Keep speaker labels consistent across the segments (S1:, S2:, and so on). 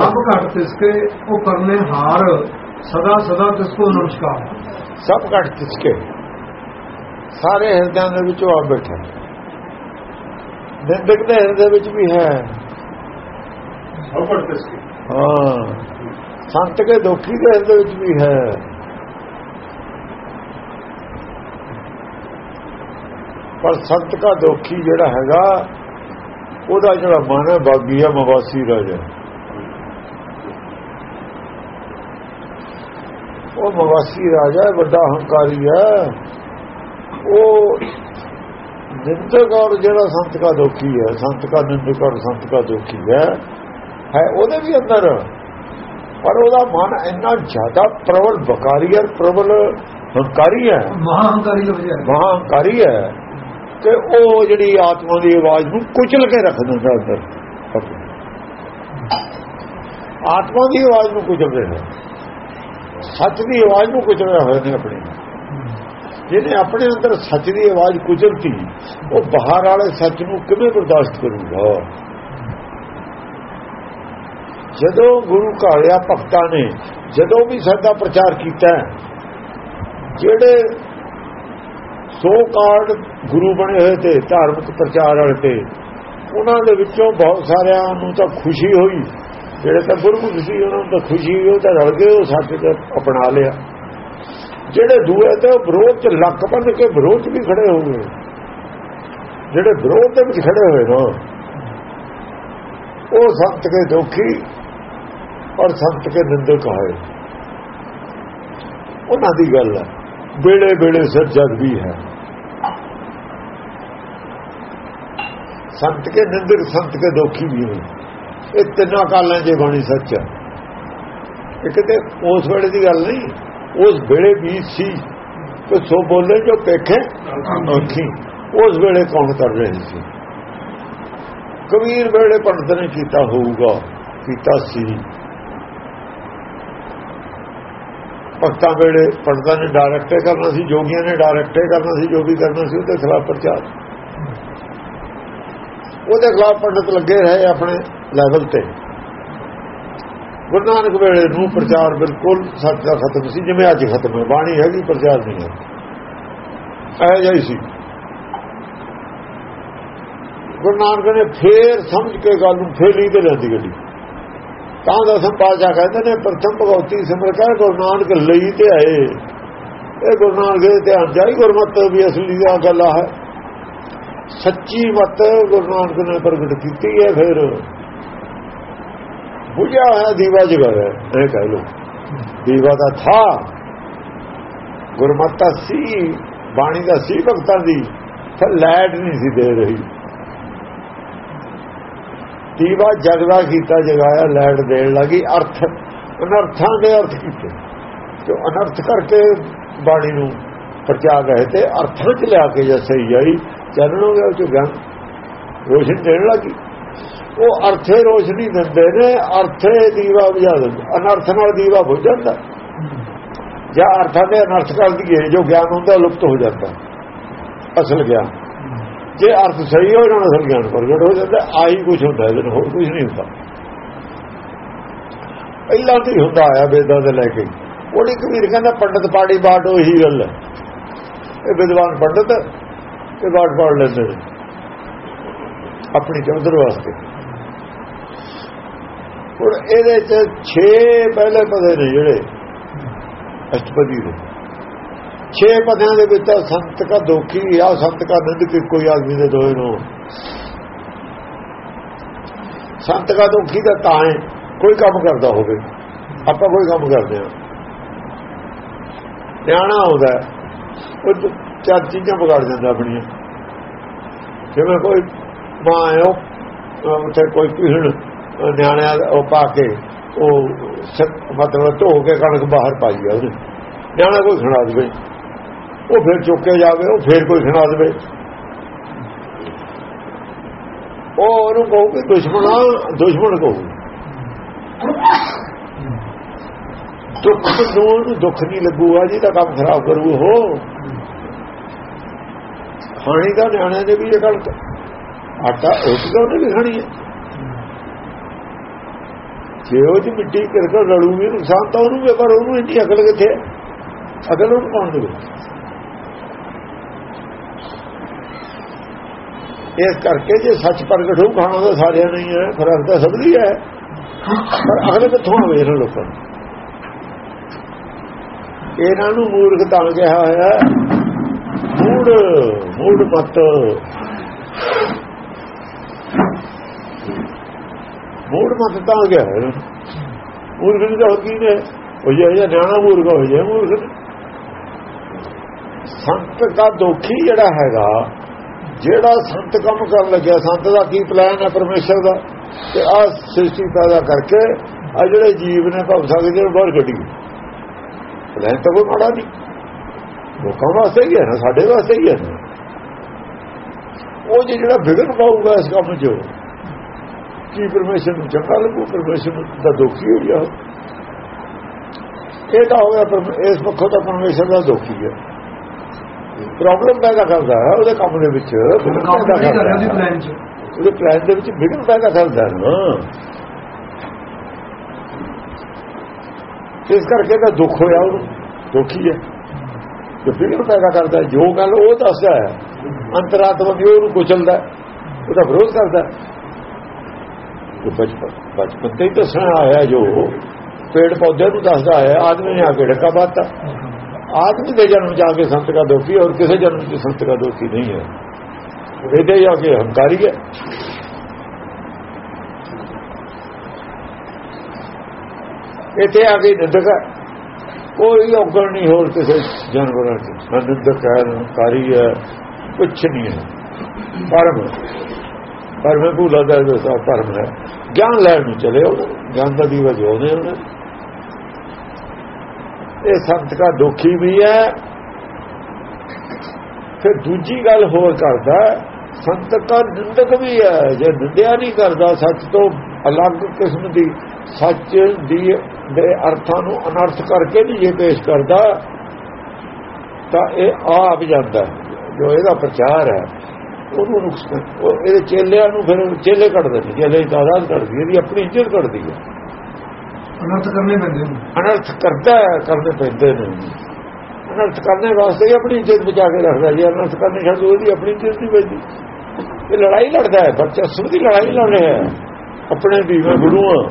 S1: ਸਭ ਘਟ ਤਿਸਕੇ ਉਹ ਕਰਨੇ ਹਾਰ। ਸਦਾ ਸਦਾ ਤਿਸਕੋ ਨਮਸਕਾਰ।
S2: ਸਭ ਘਟ ਤਿਸਕੇ ਸਾਰੇ ਹਿਰਦਿਆਂ ਦੇ ਵਿੱਚ ਉਹ ਆ ਬੈਠਾ ਨਿੰਦਕ ਦੇ ਹਿਰਦੇ ਵਿੱਚ ਵੀ ਹੈ।
S1: ਸਭ ਘਟ ਤਿਸਕੇ
S2: ਹਾਂ। ਸੰਤ ਕੇ ਦੁਖੀ ਦੇ ਹਿਰਦੇ ਵਿੱਚ ਵੀ ਹੈ। ਪਰ ਸੰਤ ਦਾ ਦੁਖੀ ਜਿਹੜਾ ਹੈਗਾ ਉਹਦਾ ਜਿਹੜਾ ਮਨ ਹੈ ਬਾਗੀ ਹੈ ਮਵਾਸੀ ਰਾਜਾ ਉਹ ਮਵਾਸੀ ਰਾਜਾ ਵੱਡਾ ਹੰਕਾਰੀ ਹੈ। ਉਹ ਨਿੰਦਕ ਔਰ ਜਿਹੜਾ ਸੰਤ ਦਾ ਦੁਖੀ ਹੈ ਸੰਤ ਦਾ ਨਿੰਦਕ ਔਰ ਸੰਤ ਦਾ ਦੁਖੀ ਹੈ ਹੈ ਉਹਦੇ ਵੀ ਅੰਦਰ। ਪਰ ਉਹਦਾ ਮਨ ਇੰਨਾ ਜ਼ਿਆਦਾ ਪ੍ਰਬਲ ਬਕਾਰੀ ਹੈ ਪ੍ਰਬਲ ਹੰਕਾਰੀ ਹੈ।
S1: ਮਹਾ ਹੰਕਾਰੀ ਲਫ਼ਜ਼ ਹੈ
S2: ਮਹਾ ਹੰਕਾਰੀ ਹੈ। ਕਿ ਉਹ ਜਿਹੜੀ ਆਤਮਾ ਦੀ ਆਵਾਜ਼ ਨੂੰ ਕੁਚਲ ਕੇ ਰੱਖ ਦਿੰਦਾ ਅੰਦਰ। ਆਤਮਾ ਦੀ ਆਵਾਜ਼ ਨੂੰ ਕੁਚਲ ਰਿਹਾ ਸੱਚ ਦੀ ਆਵਾਜ਼ ਨੂੰ ਕੁਚਲਿਆ ਹੋਇਆ ਨੇ ਆਪਣੇ ਜਿਹਨੇ ਆਪਣੇ ਅੰਦਰ ਸੱਚ ਦੀ ਆਵਾਜ਼ ਕੁਚਲਤੀ, ਉਹ ਬਾਹਰ ਵਾਲੇ ਸੱਚ ਨੂੰ ਕਿਵੇਂ ਬਰਦਾਸ਼ਤ ਕਰੂਗਾ? ਜਦੋਂ ਗੁਰੂ ਘਾਲਿਆ ਭਗਤਾਂ ਨੇ ਜਦੋਂ ਵੀ ਸਾਡਾ ਪ੍ਰਚਾਰ ਕੀਤਾ, ਜਿਹੜੇ ਸੋ ਕਾਰਡ ਗੁਰੂ ਬਣੇ ਹੋਏ ਤੇ ਧਾਰਮਿਕ ਪ੍ਰਚਾਰ ਵਾਲੇ ਤੇ, ਉਹਨਾਂ ਦੇ ਵਿੱਚੋਂ ਬਹੁਤ ਸਾਰਿਆਂ ਨੂੰ ਤਾਂ ਖੁਸ਼ੀ ਹੋਈ। ਜਿਹੜੇ ਤਾਂ ਗੁਰਮੁਖ ਸੀ, ਉਹਨਾਂ ਨੂੰ ਤਾਂ ਖੁਸ਼ੀ ਹੋਈ, ਉਹ ਤਾਂ ਰਲ ਗਏ, ਉਹ ਸੱਚ ਤੇ ਅਪਣਾ ਲਿਆ। ਜਿਹੜੇ ਦੂਏ ਤੇ ਉਹ ਵਿਰੋਧ ਚ ਲੱਕ ਬੰਨ ਕੇ ਵਿਰੋਧ ਵੀ ਖੜੇ ਹੋ ਗਏ। ਜਿਹੜੇ ਵਿਰੋਧ ਦੇ ਵਿੱਚ ਖੜੇ ਹੋਏ ਨਾ, ਉਹ ਸੰਤ ਕੇ ਦੁਖੀ ਔਰ ਸੰਤ ਕੇ ਨਿੰਦਕ ਹੋਏ। ਉਹਨਾਂ ਦੀ ਗੱਲ ਹੈ ਬੇੜੇ ਬੇੜੇ ਸਿਰ ਜਗ ਵੀ ਹੈ। ਸੰਤ ਕੇ ਨਿੰਦਕ, ਸੰਤ ਕੇ ਦੁਖੀ ਵੀ ਹੈ ਇਹ ਤਿੰਨਾਂ ਕਾਲਾਂ 'ਚ ਬਾਣੀ ਸੱਚ। ਹੈ ਇਹ ਕਿਤੇ ਉਸ ਵੇਲੇ ਦੀ ਗੱਲ ਨਹੀਂ, ਉਸ ਵੇਲੇ ਵੀ ਸੀ। ਕਿ ਸੋ ਬੋਲੇ ਜੋ ਪੇਖੇ ਅੱਖੀ। ਉਸ ਵੇਲੇ ਕੌਣ ਕਰ ਰਹੇ ਸੀ? ਕਬੀਰ ਵੇਲੇ ਪੰਡਤ ਨੇ ਕੀਤਾ ਹੋਊਗਾ, ਕੀਤਾ ਸੀ। ਭਗਤਾਂ ਵੇਲੇ ਪੰਡਤਾਂ ਨੇ ਡਾਇਰੈਕਟੇ ਕਰਨਾ ਸੀ, ਜੋਗੀਆਂ ਨੇ ਡਾਇਰੈਕਟੇ ਕਰਨਾ ਸੀ, ਜੋ ਵੀ ਕਰਨਾ ਸੀ ਉਹਦੇ ਖਿਲਾਫ ਪ੍ਰਚਾਰ। ਉਹਦੇ ਖਿਲਾਫ ਪੰਡਤ ਲੱਗੇ ਰਹੇ ਆਪਣੇ ਲੈਵਲ ਤੇ। ਗੁਰੂ ਨਾਨਕ ਵੇਲੇ ਨੂੰ ਪ੍ਰਚਾਰ ਬਿਲਕੁਲ ਸੱਚ ਦਾ ਖਤਮ ਸੀ, ਜਿਵੇਂ ਅੱਜ ਖਤਮ ਹੈ, ਬਾਣੀ ਹੈਗੀ, ਪ੍ਰਚਾਰ ਨਹੀਂ ਹੈ। ਐ ਜਾਈ ਸੀ। ਗੁਰੂ ਨਾਨਕ ਨੇ ਫੇਰ ਸਮਝ ਕੇ ਗੱਲ ਨੂੰ ਫੇਲੀ ਤੇ ਲੈਂਦੀ ਗੱਡੀ। ਤਾਂ ਦਸਮ ਪਾਤਸ਼ਾਹ ਕਹਿੰਦੇ ਨੇ, ਪ੍ਰਥਮ ਭਗਵਤੀ ਸਿਮਰ ਕਹਿ, ਗੁਰੂ ਨਾਨਕ ਲਈ ਤੇ ਆਏ। ਇਹ ਗੁਰੂ ਨਾਨਕ ਦੇ ਧਿਆਨ ਜਾਈ ਗੁਰਮਤ ਵੀ ਅਸਲੀ ਦਾ ਗੱਲ ਹੈ। ਸੱਚੀ ਮਤ ਗੁਰੂ ਨਾਨਕ ਨੇ ਪ੍ਰਗਟ ਕੀਤੀ ਹੈ, ਫਿਰ ਬੁਝਿਆ ਹੋਇਆ ਦੀਵਾ ਜਗਾਇਆ ਇਹ ਕਹਿ ਲੋ ਦੀਵਾ ਦਾ ਥਾ, ਗੁਰਮਤਾ ਸੀ, ਬਾਣੀ ਦਾ ਸੀ ਭਗਤਾਂ ਦੀ, ਫਿਰ ਲੈਟ ਨਹੀਂ ਸੀ ਦੇ ਰਹੀ। ਦੀਵਾ ਜਗਦਾ ਕੀਤਾ ਜਗਾਇਆ ਲੈਟ ਦੇਣ ਲੱਗੀ, ਅਰਥ, ਅਨਰਥਾਂ ਦੇ ਅਰਥ ਕੀਤੇ। ਤੇ ਅਨਰਥ ਕਰਕੇ ਬਾਣੀ ਨੂੰ ਪ੍ਰਚਾਰ ਰਹੇ ਤੇ ਅਰਥਾਂ ਚ ਲਿਆ ਕੇ ਜੇ ਸਹੀ ਆਈ ਚੱਲਣ ਹੋ ਗਿਆ ਉਹ ਚ ਗਿਆਨ ਰੋਸ਼ਨੀ ਦੇਣ ਲੱਗੀ। ਉਹ ਅਰਥੇ ਰੋਸ਼ਨੀ ਦਿੰਦੇ ਨੇ, ਅਰਥੇ ਦੀਵਾ ਬੁਝਾ ਦਿੰਦੇ। ਅਨਰਥ ਨਾਲ ਦੀਵਾ ਬੁਝ ਜਾਂਦਾ। ਜਾਂ ਅਰਥਾਂ ਦੇ ਅਨਰਥ ਕਰ ਦਈਏ, ਜੋ ਗਿਆਨ ਹੁੰਦਾ, ਲੁਪਤ ਹੋ ਜਾਂਦਾ। ਅਸਲ ਗਿਆਨ। ਜੇ ਅਰਥ ਸਹੀ ਹੋ ਜਾਣਾ ਅਸਲ ਗਿਆਨ ਪ੍ਰਗਟ ਹੋ ਜਾਂਦਾ। ਆਹੀ ਕੁਝ ਹੁੰਦਾ ਇਹਦੇ ਨਾਲ, ਹੋਰ ਕੁਝ ਨਹੀਂ ਹੁੰਦਾ। ਪਹਿਲਾਂ ਤੋਂ ਹੁੰਦਾ ਆਇਆ ਵੇਦਾਂ ਦੇ ਲੈ ਕੇ। ਉਹਦੀ ਕਬੀਰ ਕਹਿੰਦਾ, ਪੰਡਤ ਪਾੜੀ ਬਾਟ, ਉਹੀ ਗੱਲ ਹੈ। ਇਹ ਵਿਦਵਾਨ ਪੰਡਤ ਇਹ ਬਾਟ ਪਾੜ ਲੈਂਦੇ ਨੇ। ਆਪਣੀ ਚੌਧਰ ਵਾਸਤੇ। ਹੁਣ ਇਹਦੇ ਚ 6 ਪਹਿਲੇ ਪਦੇ ਨੇ ਜਿਹੜੇ ਅਸ਼ਟਪਦੀ ਦੇ। 6 ਪਦਿਆਂ ਦੇ ਵਿੱਚ ਸੰਤ ਕਾ ਦੋਖੀ ਆ, ਸੰਤ ਕਾ ਨਿੰਦ ਕਿ ਕੋਈ ਆਦਮੀ ਦੇ ਦੋਏ ਨੂੰ ਸੰਤ ਕਾ ਦੋਖੀ ਦਾ ਤਾਂ ਹੈ, ਕੋਈ ਕੰਮ ਕਰਦਾ ਹੋਵੇ। ਆਪਾਂ ਕੋਈ ਕੰਮ ਕਰਦੇ ਆ ਨਿਆਣਾ ਆਉਂਦਾ ਉਹ ਚਾਰ ਚੀਜ਼ਾਂ ਵਿਗਾੜ ਜਾਂਦਾ ਆਪਣੀਆਂ। ਜਿਵੇਂ ਕੋਈ ਮਾਂ ਹੈ ਉੱਥੇ ਕੋਈ ਪੀਹਣ ਨਿਆਣਿਆਂ ਉਹ ਪਾ ਕੇ, ਉਹ ਮਤਲਬ ਧੋ ਕੇ ਕਣਕ ਬਾਹਰ ਪਾਈ ਆ ਉਹਨੇ ਨਿਆਣਾ ਕੋਈ ਖਣਾ ਦੇਵੇ। ਉਹ ਫਿਰ ਚੁੱਕੇ ਜਾਵੇ, ਉਹ ਫਿਰ ਕੋਈ ਖਣਾ ਦੇਵੇ। ਉਹ ਉਹਨੂੰ ਕਹੂ ਕਿ ਦੁਸ਼ਮਣਾ, ਦੁਸ਼ਮਣ ਕਹੂ। ਦੁੱਖ ਨੂੰ ਦੁੱਖ ਨਹੀਂ ਲੱਗੂਗਾ ਜੀ ਤਾਂ ਕੰਮ ਖਰਾਬ ਕਰੂ ਉਹ ਖਾਣੀ ਦਾ ਨਿਆਣਿਆਂ ਦੇ ਵੀ ਇਹ ਗੱਲ ਆਟਾ ਰੋਟੀ ਤਾਂ ਉਹਨੇ ਵੀ ਖਾਣੀ ਹੈ। ਜੇ ਉਹ ਚ ਮਿੱਟੀ ਕਿਰਕਾ ਰਲੂਗੀ, ਨੁਕਸਾਨ ਤਾਂ ਉਹਨੂੰ ਵੀ ਪਰ ਉਹਨੂੰ ਇੰਨੀ ਅਕਲ ਕਿੱਥੇ ਅਕਲ ਉਹਨੂੰ ਕੌਣ ਦੇਵੇ ਇਸ ਕਰਕੇ ਜੇ ਸੱਚ ਪ੍ਰਗਟ ਹੋ ਖਾਣਾ ਤਾਂ ਸਾਰਿਆਂ ਨੇ ਹੀ ਹੈ ਫ਼ਰਕ ਤਾਂ ਸਭ ਲਈ ਹੈ। ਪਰ ਅਗਲੇ ਕਿੱਥੋਂ ਆਵੇ ਇਹਨਾਂ ਲੋਕਾਂ ਨੂੰ? ਇਹਨਾਂ ਨੂੰ ਮੂਰਖ ਤਾਂ ਕਿਹਾ ਹੋਇਆ ਮੂੜ ਮੂੜ ਮਤ ਮੂੜ ਮਤ ਤਾਂ ਗਿਆ ਹੈ ਇਹਨਾਂ ਨੂੰ। ਮੂਰਖ ਦੀ ਤਾਂ ਕੀ ਨੇ? ਉਹ ਜੇ ਨਿਆਣਾ ਮੂਰਖ ਹੋ ਜਾਏ ਮੂਰਖ ਸੰਤ ਦਾ ਦੋਖੀ ਜਿਹੜਾ ਹੈਗਾ, ਜਿਹੜਾ ਸੰਤ ਕੰਮ ਕਰਨ ਲੱਗਿਆ, ਸੰਤ ਦਾ ਕੀ ਪਲਾਨ ਹੈ ਪਰਮੇਸ਼ਰ ਦਾ? ਤੇ ਆ ਸ੍ਰਿਸ਼ਟੀ ਪੈਦਾ ਕਰਕੇ ਆ ਜਿਹੜੇ ਜੀਵ ਨੇ ਭਵ ਸਕਦੇ ਜਿਹੜੇ ਬਾਹਰ ਕੱਢੀ ਪਲਾਨ ਤਾਂ ਕੋਈ ਮਾੜਾ ਨਹੀਂ। ਲੋਕਾਂ ਵਾਸਤੇ ਹੀ ਹੈ ਨਾ ਸਾਡੇ ਵਾਸਤੇ ਹੀ ਹੈ ਨਾ। ਉਹ ਜਿਹੜਾ ਵਿਗੜ ਪਾਊਗਾ ਇਸ ਕੰਮ 'ਚ ਕੀ ਪਰਮੇਸ਼ਰ ਨੂੰ ਚੰਗਾ ਲੱਗੂ? ਪਰਮੇਸ਼ਰ ਦਾ ਦੋਖੀ ਹੋ ਗਿਆ। ਇਹ ਤਾਂ ਹੋਇਆ ਪਰ ਇਸ ਪੱਖੋਂ ਤਾਂ ਪਰਮੇਸ਼ਰ ਦਾ ਦੋਖੀ ਹੈ ਪ੍ਰੋਬਲਮ ਪੈਦਾ ਕਰਦਾ ਹੈ ਉਹਦੇ ਕੰਮ ਦੇ ਵਿੱਚ। ਹੈ। ਉਹਦੇ ਪਲਾਨ ਦੇ ਵਿੱਚ ਵਿਘਨ ਪੈਦਾ ਕਰਦਾ ਹੈ ਨਾ ਇਸ ਕਰਕੇ ਤਾਂ ਦੁੱਖ ਹੋਇਆ ਉਹਨੂੰ। ਦੁਖੀ ਹੈ ਤੇ ਵਿਘਨ ਪੈਦਾ ਕਰਦਾ ਜੋ ਗੱਲ ਉਹ ਦੱਸਦਾ ਹੈ, ਅੰਤਰਾਤਮਾ ਵੀ ਉਹਨੂੰ ਕੁਚਲਦਾ ਉਹਦਾ ਵਿਰੋਧ ਕਰਦਾ ਹੈ। ਬਚਪਨ ਬਚਪਨ ਤੇ ਹੀ ਦੱਸਣਾ ਆਇਆ ਜੋ ਪੇੜ ਪੌਦੇ ਨੂੰ ਦੱਸਦਾ ਹੈ, ਆਦਮੀ ਨੇ ਆ ਕੇ ਢੱਕਾ ਬਾਤਾ ਆਦਮੀ ਦੇ ਜਨਮ ਜਾ ਕੇ ਸੰਤ ਦਾ ਦੋਖੀ ਔਰ ਕਿਸੇ ਜਨਮ ਚ ਸੰਤ ਦਾ ਦੋਖੀ ਨਹੀਂ ਹੈ। ਇਹਦੇ ਜਾ ਕੇ ਹੰਕਾਰੀ ਹੈ। ਇੱਥੇ ਆ ਕੇ ਨਿੰਦਕ ਹੈ। ਕੋਈ ਔਗਣ ਨਹੀਂ ਹੋਰ ਕਿਸੇ ਜਾਨਵਰਾਂ ਦੀ। ਨਾ ਨਿੰਦਕ ਹੈ, ਨਾ ਹੈ, ਕੁਛ ਨਹੀਂ ਹੈ। ਪਰਮ ਪਰਮ ਭੂਲਾ ਦਾ ਦੋਸਾ ਪਰਮ ਹੈ। ਗਿਆਨ ਲੈਣ ਨੂੰ ਚਲੇ ਉਹ ਗਿਆਨ ਦਾ ਦੀਵਾ ਜੋਨੇ ਉਹਨੇ। ਇਹ ਸੰਤ ਦਾ ਦੋਖੀ ਵੀ ਹੈ। ਫਿਰ ਦੂਜੀ ਗੱਲ ਹੋਰ ਕਰਦਾ ਸੰਤ ਦਾ ਨਿੰਦਕ ਵੀ ਹੈ। ਜੇ ਨਿੰਦਿਆ ਨਹੀਂ ਕਰਦਾ, ਸੱਚ ਤੋਂ ਅਲੱਗ ਕਿਸਮ ਦੀ, ਸੱਚ ਦੀ ਦੇ ਅਰਥਾਂ ਨੂੰ ਅਨਰਥ ਕਰਕੇ ਨਹੀਂ ਇਹ ਪੇਸ਼ ਕਰਦਾ ਤਾਂ ਇਹ ਆਪ ਜਾਂਦਾ ਜੋ ਇਹਦਾ ਪ੍ਰਚਾਰ ਹੈ ਉਹਨੂੰ ਨੁਕਸਾਨ ਉਹ ਇਹਦੇ ਚੇਲਿਆਂ ਨੂੰ ਫਿਰ ਚੇਲੇ ਕੱਢਦੇ ਨੇ। ਚੇਲੇ ਦੀ ਤਾਦਾਦ ਕੱਢਦੀ ਇਹਦੀ ਆਪਣੀ ਇੱਜ਼ਤ ਕੱਢਦੀ ਹੈ।
S1: ਅਨਰਥ ਕਰਨੇ ਪੈਂਦੇ ਨੇ।
S2: ਅਨਰਥ ਕਰਦਾ ਹੈ, ਕਰਨੇ ਪੈਂਦੇ ਨੇ। ਅਨਰਥ ਕਰਨੇ ਵਾਸਤੇ ਹੀ ਆਪਣੀ ਇੱਜ਼ਤ ਬਚਾ ਕੇ ਰੱਖਦਾ ਜੀ ਅਨਰਥ ਕਰਨੇ ਛੱਡ ਉਹਦੀ ਆਪਣੀ ਇੱਜ਼ਤ ਨਹੀਂ ਬਚਦੀ। ਇਹ ਲੜਾਈ ਲੜਦਾ ਹੈ ਬੱਚਾ ਦੀ ਲੜਾਈ ਲੜ ਰਿਹਾ ਹੈ। ਆਪਣੇ ਦੀ ਮੈਂ ਗੁਰੂ ਹਾਂ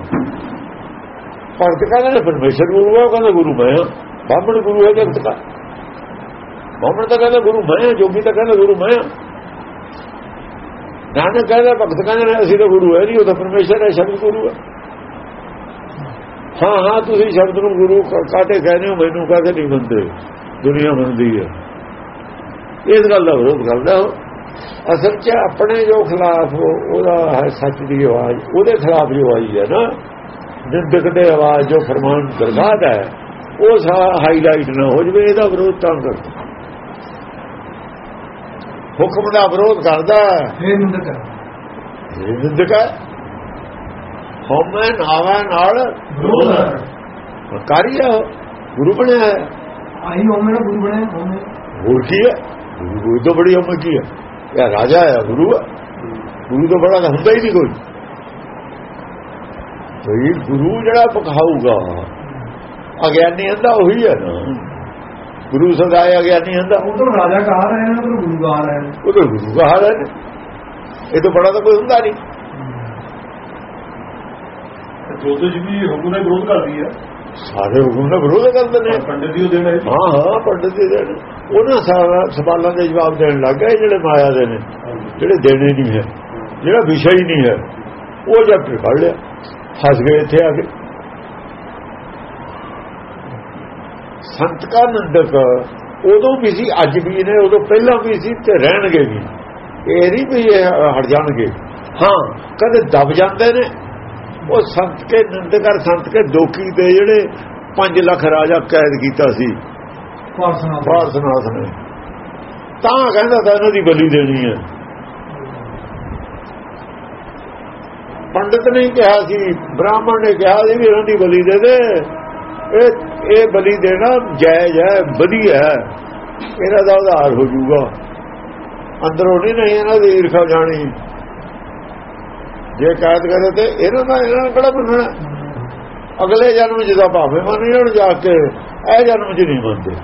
S2: ਭਗਤ ਕਹਿੰਦਾ ਨੇ ਪਰਮੇਸ਼ਰ ਗੁਰੂ ਹੈ ਉਹ ਕਹਿੰਦਾ ਗੁਰੂ ਮੈਂ ਹਾਂ ਬਾਹਮਣ ਗੁਰੂ ਹੈ ਜਗਤ ਦਾ। ਬਾਹਮਣ ਤਾਂ ਕਹਿੰਦਾ ਗੁਰੂ ਮੈਂ ਜੋਗੀ ਤਾਂ ਕਹਿੰਦਾ ਗੁਰੂ ਮੈਂ ਨਾਨਕ ਕਹਿੰਦਾ, ਭਗਤ ਕਹਿੰਦੇ ਨੇ, ਅਸੀਂ ਤਾਂ ਗੁਰੂ ਹੈ ਨਹੀਂ ਉਹ ਤਾਂ ਪਰਮੇਸ਼ਰ ਹੈ, ਸ਼ਬਦ ਗੁਰੂ ਹੈ। ਹਾਂ ਹਾਂ, ਤੁਸੀਂ ਸ਼ਬਦ ਨੂੰ ਗੁਰੂ ਕ- ਕਾਹਤੇ ਕਹਿੰਦੇ ਹੋ? ਮੈਨੂੰ ਕਾਹਤੇ ਨਹੀਂ ਮੰਨਦੇ? ਦੁਨੀਆ ਮੰਨਦੀ ਹੈ। ਇਸ ਗੱਲ ਦਾ ਵਿਰੋਧ ਕਰਦਾ ਉਹ। ਅਸਲ 'ਚ ਆਪਣੇ ਜੋ ਖਿਲਾਫ ਉਹਦਾ ਹੈ ਸੱਚ ਦੀ ਆਵਾਜ਼, ਉਹਦੇ ਖਿਲਾਫ ਜੋ ਆਈ ਹੈ ਨਾ ਨਿੰਦਕ ਦੇ ਆਵਾਜ਼ ਜੋ ਫਰਮਾਨ ਦਰਗਾਹ ਹੈ ਉਹ ਸਾ ਹਾਈਲਾਈਟ ਨਾ ਹੋ ਜਵੇ ਇਹਦਾ ਵਿਰੋਧ ਤਾਂ ਕਰਦਾ ਹੁਕਮ ਦਾ ਵਿਰੋਧ ਕਰਦਾ ਹੈ।
S1: ਨਿੰਦਕ। ਹੈ
S2: ਨਿੰਦਕ। ਹੈ ਹਉਮੈ ਨਾਵਾ ਨਾਲ
S1: ਵਿਰੋਧ
S2: ਕਾਰੀ ਉਹ, ਗੁਰੂ ਬਣਿਆ
S1: ਆਈ ਹੋਮੇ ਨਾ ਗੁਰੂ ਬਣੇ ਹੋਮੇ
S2: ਹੋਰ ਕੀ ਹੈ? ਗੁਰੂ ਤੋਂ ਬੜੀ ਹਉਮੈ ਕੀ ਹੈ? ਇਹ ਰਾਜਾ ਹੈ ਗੁਰੂ ਗੁਰੂ ਤੋਂ ਬੜਾ ਹੁੰਦਾ ਹੀ ਨਹੀਂ ਕੋਈ। ਕੋਈ ਗੁਰੂ ਜਿਹੜਾ ਪਖਾਊਗਾ ਅਗਿਆਨੀ ਹੁੰਦਾ ਉਹੀ ਹੈ ਨਾ। ਗੁਰੂ ਸਦਾਏ ਅਗਿਆਨੀ ਹੁੰਦਾ।
S1: ਉਧਰ ਰਾਜਾ ਕਹਾ ਰਹੇ ਨੇ ਉਧਰ ਗੁਰੂ ਕਹਾ ਰਹੇ ਨੇ
S2: ਉਹ ਤਾਂ ਗੁਰੂ ਦਾ ਹਾਲ ਹੈ। ਇਹ ਤੋਂ ਬੜਾ ਤਾਂ ਕੋਈ ਹੁੰਦਾ ਨਹੀਂ।
S3: ਜੋਤਿਸ਼ ਵੀ ਹੁਕਮ ਦਾ ਵਿਰੋਧ ਕਰਦੀ ਹੈ।
S2: ਸਾਰੇ ਹੁਕਮ ਦਾ ਵਿਰੋਧ ਕਰਦੇ ਨੇ।
S3: ਪੰਡਿਤ ਜੀ ਦੇਣਾ ਹੈ।
S2: ਹਾਂ ਹਾਂ ਪੰਡਤ ਜੀ ਦੇ ਨੇ। ਉਹਨਾਂ ਸਾਰਾ ਸਵਾਲਾਂ ਦੇ ਜਵਾਬ ਦੇਣ ਲੱਗ ਗਏ ਜਿਹੜੇ ਮਾਇਆ ਦੇ ਨੇ ਜਿਹੜੇ ਦੇਣੇ ਨਹੀਂ ਹੈ ਜਿਹੜਾ ਵਿਸ਼ਾ ਹੀ ਨਹੀਂ ਹੈ ਉਹ ਜਦ ਫੜ ਲਿਆ। ਫਸ ਗਏ ਇੱਥੇ ਆ ਕੇ। ਸੰਤ ਕਾ ਨੰਦਕ ਉਦੋਂ ਵੀ ਸੀ ਅੱਜ ਵੀ ਨੇ ਉਦੋਂ ਪਹਿਲਾਂ ਵੀ ਸੀ ਤੇ ਰਹਿਣਗੇ ਵੀ। ਇਹ ਨਹੀਂ ਵੀ ਇਹ ਹਟ ਜਾਣਗੇ। ਹਾਂ ਕਦੇ ਦਬ ਜਾਂਦੇ ਨੇ। ਉਹ ਸੰਤ ਕੇ ਨੰਦਕਰ ਸੰਤ ਕੇ ਦੋਖੀ ਤੇ ਜਿਹੜੇ 5 ਲੱਖ ਰਾਜਾ ਕੈਦ ਕੀਤਾ ਸੀ।
S1: ਪਾਰਸਨਾ
S2: ਭਾਰਤਨਾਥ ਨੇ। ਤਾਂ ਕਹਿੰਦਾ ਤਾਂ ਇਹਨਾਂ ਦੀ ਬਲੀ ਦੇਣੀ ਹੈ। ਪੰਡਤ ਨੇ ਕਿਹਾ ਸੀ ਬ੍ਰਾਹਮਣ ਨੇ ਕਿਹਾ ਸੀ ਵੀ ਇਹਨਾਂ ਦੀ ਬਲੀ ਦੇ ਦੇ। ਇਹ ਇਹ ਬਲੀ ਦੇਣਾ ਜਾਇਜ਼ ਹੈ ਵਧੀਆ ਹੈ। ਇਹਨਾਂ ਦਾ ਉਧਾਰ ਹੋ ਜਾਊਗਾ। ਅੰਦਰੋਂ ਨਹੀਂ ਨਹੀਂ ਇਹਨਾਂ ਦੀ ਈਰਖਾ ਜਾਣੀ। ਜੇ ਕਾਇਦ ਕਰੇ ਤੇ ਇਹਨਾਂ ਦਾ ਇਹਨਾਂ ਨੂੰ ਕਿਹੜਾ ਮੰਨਣਾ? ਅਗਲੇ ਜਨਮ ਜਿਹਦਾ ਭਾਵੇਂ ਮੰਨ ਜਾਣ ਜਾ ਕੇ ਇਹ ਜਨਮ 'ਚ ਨਹੀਂ ਮੰਨਦੇ।